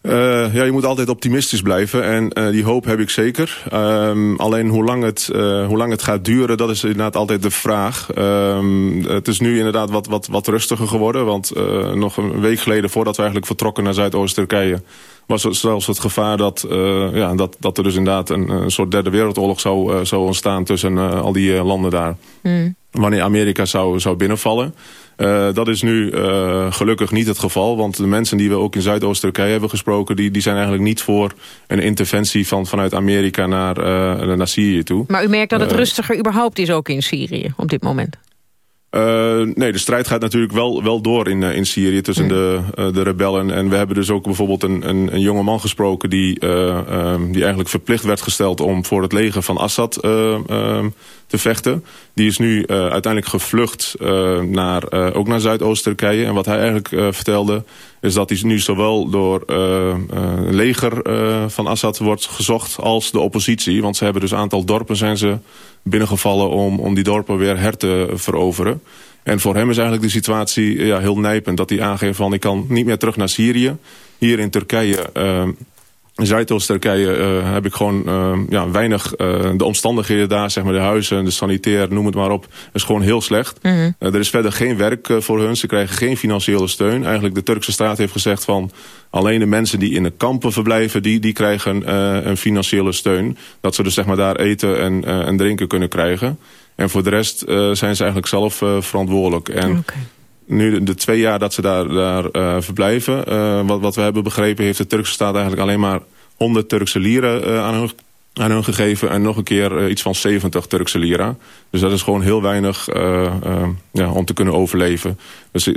Uh, ja, je moet altijd optimistisch blijven en uh, die hoop heb ik zeker. Um, alleen hoe lang, het, uh, hoe lang het gaat duren, dat is inderdaad altijd de vraag. Um, het is nu inderdaad wat, wat, wat rustiger geworden, want nog een week geleden voordat we eigenlijk vertrokken naar Zuidoost-Turkije was er zelfs het gevaar dat, ja, dat, dat er dus inderdaad een, een soort derde wereldoorlog zou, zou ontstaan tussen al die landen daar. Mm wanneer Amerika zou, zou binnenvallen. Uh, dat is nu uh, gelukkig niet het geval. Want de mensen die we ook in Zuidoost-Turkije hebben gesproken... Die, die zijn eigenlijk niet voor een interventie van, vanuit Amerika naar, uh, naar Syrië toe.
Maar u merkt dat het rustiger überhaupt is ook in Syrië op dit moment?
Uh, nee, de strijd gaat natuurlijk wel, wel door in, uh, in Syrië tussen mm. de, uh, de rebellen. En we hebben dus ook bijvoorbeeld een, een, een jonge man gesproken... Die, die eigenlijk verplicht werd gesteld om voor het leger van Assad te vechten. Die is nu uiteindelijk gevlucht naar, ook naar Zuidoost-Turkije. En wat hij eigenlijk vertelde is dat hij nu zowel door het leger van Assad wordt gezocht als de oppositie. Want ze hebben dus een aantal dorpen zijn ze binnengevallen om, om die dorpen weer her te veroveren. En voor hem is eigenlijk de situatie ja, heel nijpend. Dat hij aangeeft van ik kan niet meer terug naar Syrië. Hier in Turkije... Zuidoost-Turkije uh, heb ik gewoon uh, ja, weinig... Uh, de omstandigheden daar, zeg maar, de huizen, de sanitair, noem het maar op... is gewoon heel slecht. Mm -hmm. er is verder geen werk voor hun. Ze krijgen geen financiële steun. Eigenlijk de Turkse staat heeft gezegd van... alleen de mensen die in de kampen verblijven... die, die krijgen een financiële steun. Dat ze dus zeg maar, daar eten en, en drinken kunnen krijgen. En voor de rest zijn ze eigenlijk zelf verantwoordelijk. En okay nu de twee jaar dat ze daar, daar uh, verblijven... Uh, wat, wat we hebben begrepen heeft de Turkse staat eigenlijk alleen maar 100 Turkse lieren uh, aan, hun, aan hun gegeven... en nog een keer iets van 70 Turkse lira. Dus dat is gewoon heel weinig ja, om te kunnen overleven. Dus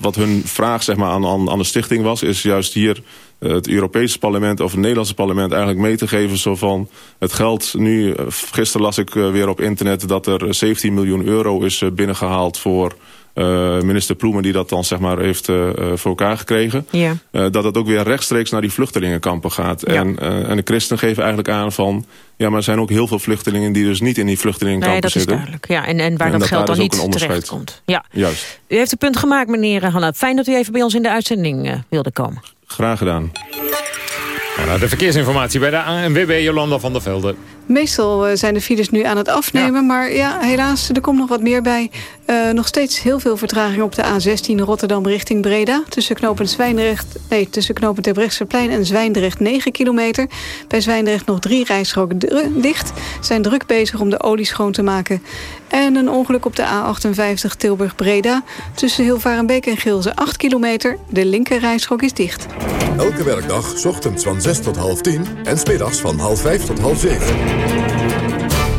wat hun vraag zeg maar, aan, aan, de stichting was... is juist hier het Europese parlement of het Nederlandse parlement eigenlijk mee te geven. Zo van het geld nu, gisteren las ik weer op internet dat er 17 miljoen euro is binnengehaald voor minister Ploemen die dat dan zeg maar heeft uh, voor elkaar gekregen. Ja. Uh, dat het ook weer rechtstreeks naar die vluchtelingenkampen gaat. Ja. En, en de christenen geven eigenlijk aan van... ja, maar er zijn ook heel veel vluchtelingen die dus niet in die vluchtelingenkampen zitten.
Nee, dat is duidelijk. Ja, en, en waar dat, geld dan niet terecht komt. Ja.
Juist.
U heeft een punt gemaakt, meneer Hanna. Fijn dat u even bij ons in de uitzending wilde komen.
Graag gedaan.
Nou, de verkeersinformatie bij de ANWB Jolanda van der Velde.
Meestal uh, zijn de files nu aan het afnemen. Ja. Maar ja, helaas, er komt nog wat meer bij. Uh, nog steeds heel veel vertraging op de A16 Rotterdam richting Breda. Tussen knooppunt Zwijndrecht, nee, tussen knooppunt Terbrechtseplein en Zwijndrecht 9 kilometer. Bij Zwijndrecht nog drie rijstroken dicht. Zijn druk bezig om de olie schoon te maken. En een ongeluk op de A58 Tilburg-Breda. Tussen Hilvarenbeek en Gilze 8 kilometer. De linker rijstrook is dicht.
Elke werkdag, ochtends van 6 tot half 10 en smiddags van half 5 tot half 7.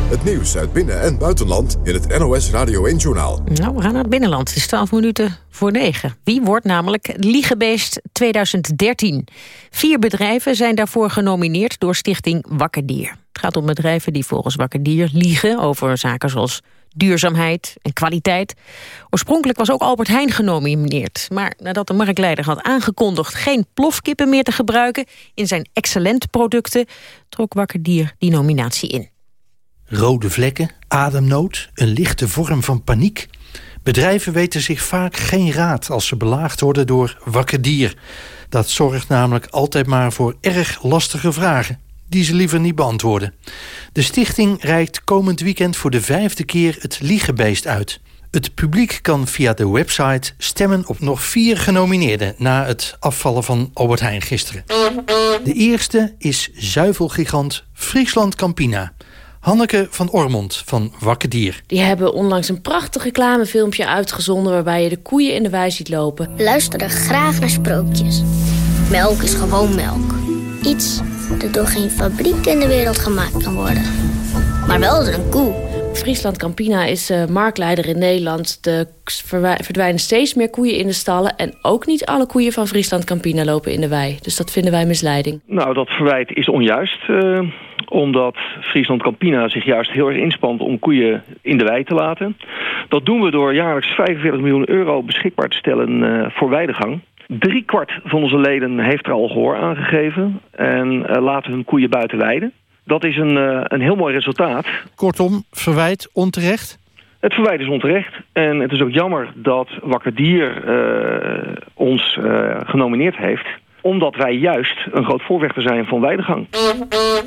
Het nieuws uit binnen- en buitenland in het NOS Radio 1-journaal.
Nou, we gaan naar het binnenland. Het is 12 minuten voor 9. Wie wordt namelijk Liegebeest 2013? Vier bedrijven zijn daarvoor genomineerd door stichting Wakker Dier. Het gaat om bedrijven die volgens Wakker Dier liegen over zaken zoals duurzaamheid en kwaliteit. Oorspronkelijk was ook Albert Heijn genomineerd. Maar nadat de marktleider had aangekondigd geen plofkippen meer te gebruiken in zijn excellente producten, trok Wakker Dier die nominatie in.
Rode vlekken, ademnood, een lichte vorm van paniek. Bedrijven weten zich vaak geen raad als ze belaagd worden door wakker dier. Dat zorgt namelijk altijd maar voor erg lastige vragen die ze liever niet beantwoorden. De stichting reikt komend weekend voor de vijfde keer het Liegebeest uit. Het publiek kan via de website stemmen op nog vier genomineerden... na het afvallen van Albert Heijn gisteren. De eerste is zuivelgigant Friesland Campina... Hanneke van Ormond van Wakker Dier.
Die hebben onlangs een prachtig reclamefilmpje uitgezonden... waarbij je de koeien in de wei ziet lopen.
Luisteren graag naar sprookjes. Melk is gewoon melk. Iets dat door geen fabriek in de wereld gemaakt kan worden. Maar wel door een koe.
Friesland Campina is uh, marktleider in Nederland. Er verdwijnen steeds meer koeien in de stallen... en ook niet alle koeien van Friesland Campina lopen in de wei. Dus dat vinden wij misleiding.
Nou, dat verwijt is onjuist... Uh, omdat Friesland Campina zich juist heel erg inspant om koeien in de wei te laten. Dat doen we door jaarlijks 45 miljoen euro beschikbaar te stellen uh, voor weidegang. Drie kwart van onze leden heeft er al gehoor aangegeven en uh, laten hun koeien buiten weiden. Dat is een, uh, een heel mooi resultaat.
Kortom, verwijt onterecht?
Het verwijt is onterecht. En het is ook jammer dat Wakker Dier uh, ons genomineerd heeft omdat wij juist een groot voorvechter zijn van weidegang.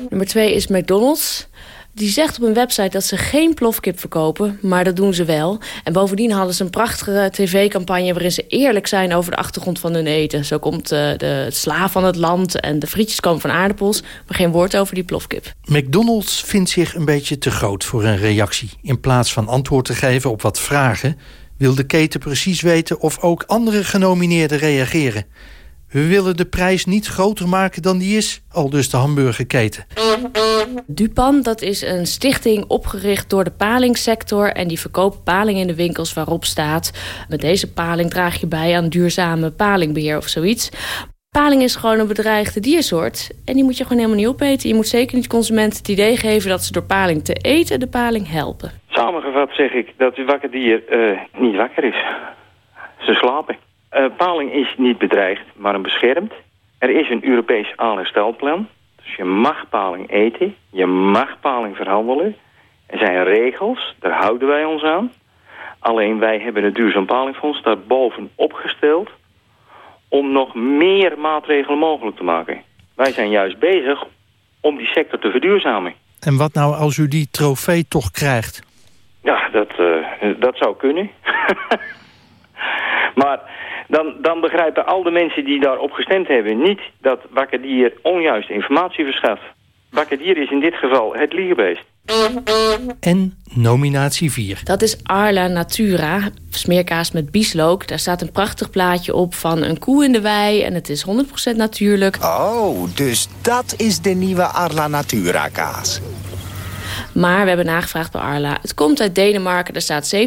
Nummer twee is McDonald's. Die zegt op een website dat ze geen plofkip verkopen, maar dat doen ze wel. En bovendien hadden ze een prachtige tv-campagne... waarin ze eerlijk zijn over de achtergrond van hun eten. Zo komt uh, de sla van het land en de frietjes komen van aardappels... maar geen woord over die plofkip.
McDonald's vindt zich een beetje te groot voor een reactie. In plaats van antwoord te geven op wat vragen... wil de keten precies weten of ook andere genomineerden reageren... We willen de prijs niet groter maken dan die is, al dus de hamburgerketen.
Dupan, dat is een stichting opgericht door de palingssector... en die verkoopt palingen in de winkels waarop staat... met deze paling draag je bij aan duurzame palingbeheer of zoiets. Paling is gewoon een bedreigde diersoort en die moet je gewoon helemaal niet opeten. Je moet zeker niet consumenten het idee geven dat ze door paling te eten de paling helpen.
Samengevat zeg ik dat het wakker dier uh, niet wakker is. Ze slapen. Uh, paling is niet bedreigd, maar een beschermd. Er is een Europees aanherstelplan. Dus je mag paling eten, je mag paling verhandelen. Er zijn regels, daar houden wij ons aan. Alleen wij hebben het Duurzaam Palingfonds daarboven opgesteld... om nog meer maatregelen mogelijk te maken. Wij zijn juist bezig om die sector te verduurzamen.
En wat nou als u die trofee toch krijgt?
Ja, dat, uh, dat zou kunnen. maar dan, dan begrijpen al de mensen die daarop gestemd hebben niet dat Wakker Dier onjuiste informatie verschaft. Wakker Dier is in dit geval het liegebeest.
En nominatie 4.
Dat is Arla Natura, smeerkaas met bieslook. Daar staat een prachtig plaatje op van een koe in de wei... en het is 100% natuurlijk.
Oh, dus dat is de nieuwe Arla Natura kaas.
Maar we hebben nagevraagd bij Arla. Het komt uit Denemarken. Er staat 70%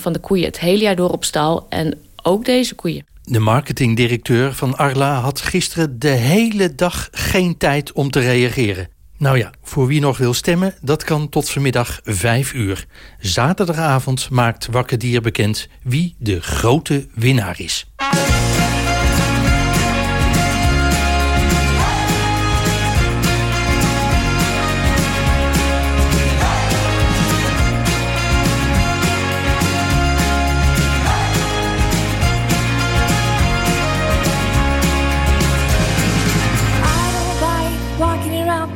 van de koeien het hele jaar door op stal... en ook deze koeien.
De marketingdirecteur van Arla had gisteren de hele dag geen tijd om te reageren. Nou ja, voor wie nog wil stemmen, dat kan tot vanmiddag 5 uur. Zaterdagavond maakt Wakker Dier bekend wie de grote winnaar is.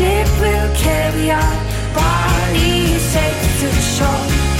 ship will carry our bodies safe to the shore.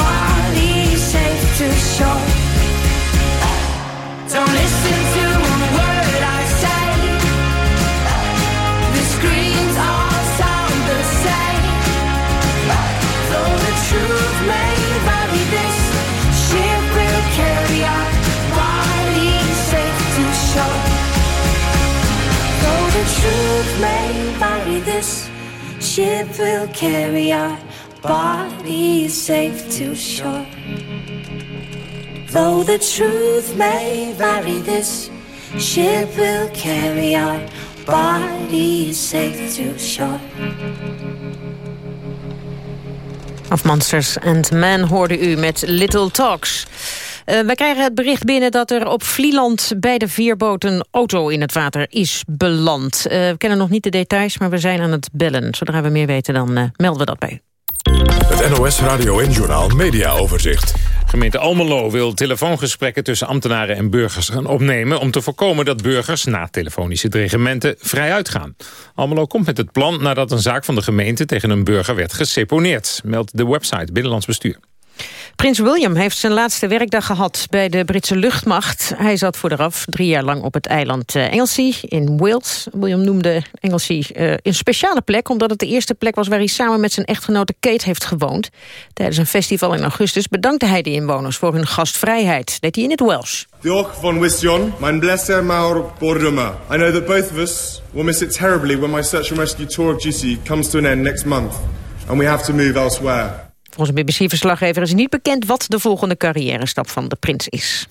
bodies safe to shore. Don't listen to a word I say. The screams all sound the same. Though the truth may this ship will carry our bodies safe to shore. Though the truth may vary, this ship will carry our bodies safe to shore. Though the truth may vary, this ship will carry our bodies safe to shore.
Of Monsters and Men hoorde u met Little Talks. Wij krijgen het bericht binnen dat er op Vlieland bij de vierboot een auto in het water is beland. Uh, we kennen nog niet de details, maar we zijn aan het bellen. Zodra we meer weten, dan uh, melden we dat bij u.
Het NOS Radio en Journaal Media Overzicht.
Gemeente Almelo wil telefoongesprekken tussen ambtenaren en burgers gaan opnemen... om te voorkomen dat burgers na telefonische dreigementen vrij uitgaan. Almelo komt met het plan nadat een zaak van de gemeente tegen een burger werd geseponeerd, meldt de website Binnenlands Bestuur.
Prins William heeft zijn laatste werkdag gehad bij de Britse luchtmacht. Hij zat vooraf drie jaar lang op het eiland Anglesey in Wales. William noemde Anglesey uh, een speciale plek... omdat het de eerste plek was waar hij samen met zijn echtgenote Kate heeft gewoond. Tijdens een festival in augustus bedankte hij de inwoners voor hun gastvrijheid. Deed hij in het Welsh.
Diolch van Wisjon, mijn bleser mawr borduma. I know that both of us will miss it terribly when my search and rescue tour of duty comes to an end next month. And we have to move elsewhere.
Volgens een BBC-verslaggever is niet bekend wat de volgende carrière-stap van de prins is.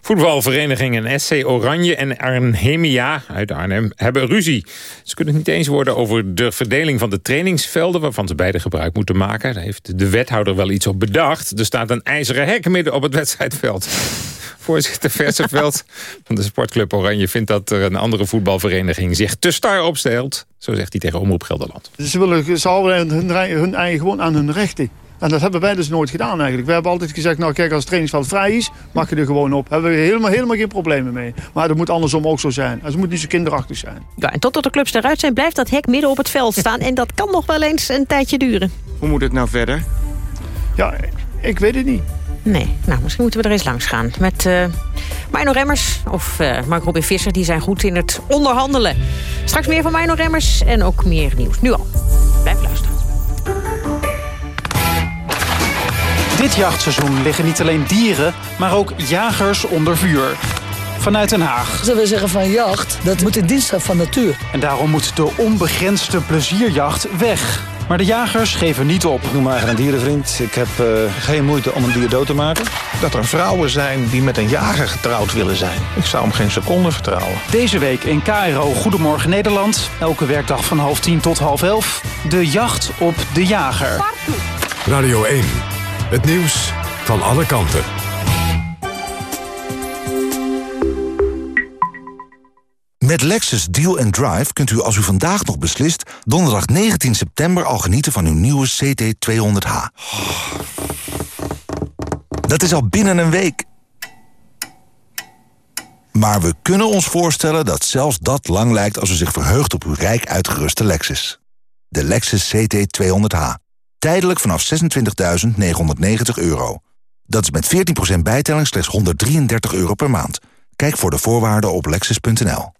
Voetbalverenigingen SC Oranje en Arnhemia uit Arnhem hebben ruzie. Ze kunnen het niet eens worden over de verdeling van de trainingsvelden... waarvan ze beide gebruik moeten maken. Daar heeft de wethouder wel iets op bedacht. Er staat een ijzeren hek midden op het wedstrijdveld. Voorzitter Verseveld van de sportclub Oranje vindt dat er een andere voetbalvereniging zich te star opstelt. Zo zegt hij tegen Omroep Gelderland.
Ze willen ze hun, hun eigen gewoon aan hun rechten. En dat hebben wij dus nooit gedaan eigenlijk. We hebben altijd gezegd, nou kijk, als het trainingsveld vrij is, mag je er gewoon op. Hebben we helemaal, helemaal geen problemen mee. Maar dat moet andersom ook zo zijn. Het moet niet zo kinderachtig zijn.
Ja, en totdat de clubs eruit zijn, blijft dat hek midden op het veld staan. En dat kan nog wel eens een tijdje duren.
Hoe moet het nou verder?
Ja, ik weet het niet.
Nee, nou, misschien moeten we er eens langs gaan. Met uh, Mino Remmers of uh, Mark Robin Visser, die zijn goed in het onderhandelen. Straks meer van Mino Remmers en ook meer nieuws. Nu al. Blijf luisteren.
Dit jachtseizoen liggen niet alleen dieren, maar ook jagers onder vuur. Vanuit Den Haag.
Zullen we zeggen van jacht, dat moet in dienst zijn van natuur.
En daarom moet de onbegrensde plezierjacht weg. Maar de jagers geven niet op.
Ik noem eigenlijk een dierenvriend. Ik heb uh, geen moeite om een dier dood te maken.
Dat er vrouwen zijn die met een jager getrouwd willen zijn. Ik zou hem geen seconde vertrouwen.
Deze week in KRO Goedemorgen Nederland. Elke werkdag van half tien tot half elf. De jacht op de jager.
Radio 1. Het nieuws van alle kanten.
Met Lexus Deal and Drive kunt u als u vandaag nog beslist... donderdag 19 september al genieten van uw nieuwe CT200H. Dat is al binnen een week. Maar we kunnen ons voorstellen dat zelfs dat lang lijkt... als u zich verheugt op uw rijk uitgeruste Lexus. De Lexus CT200H. Tijdelijk vanaf 26.990 euro. Dat is met 14% bijtelling slechts 133 euro per maand. Kijk voor de voorwaarden op lexus.nl.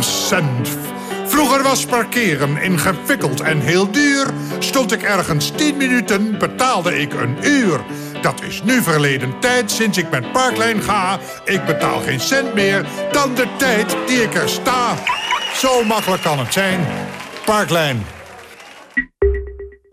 Cent. Vroeger was parkeren ingewikkeld en heel duur. Stond ik ergens 10 minuten, betaalde ik een uur. Dat is nu verleden tijd sinds ik met Parklijn ga. Ik betaal geen cent meer dan de tijd die ik er sta. Zo makkelijk kan het zijn. Parklijn.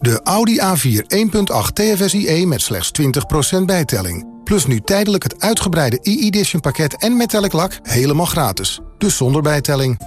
De Audi A4 1.8 TFSIe met slechts 20% bijtelling. Plus nu tijdelijk het uitgebreide e-edition pakket en metallic lak helemaal gratis. Dus zonder bijtelling.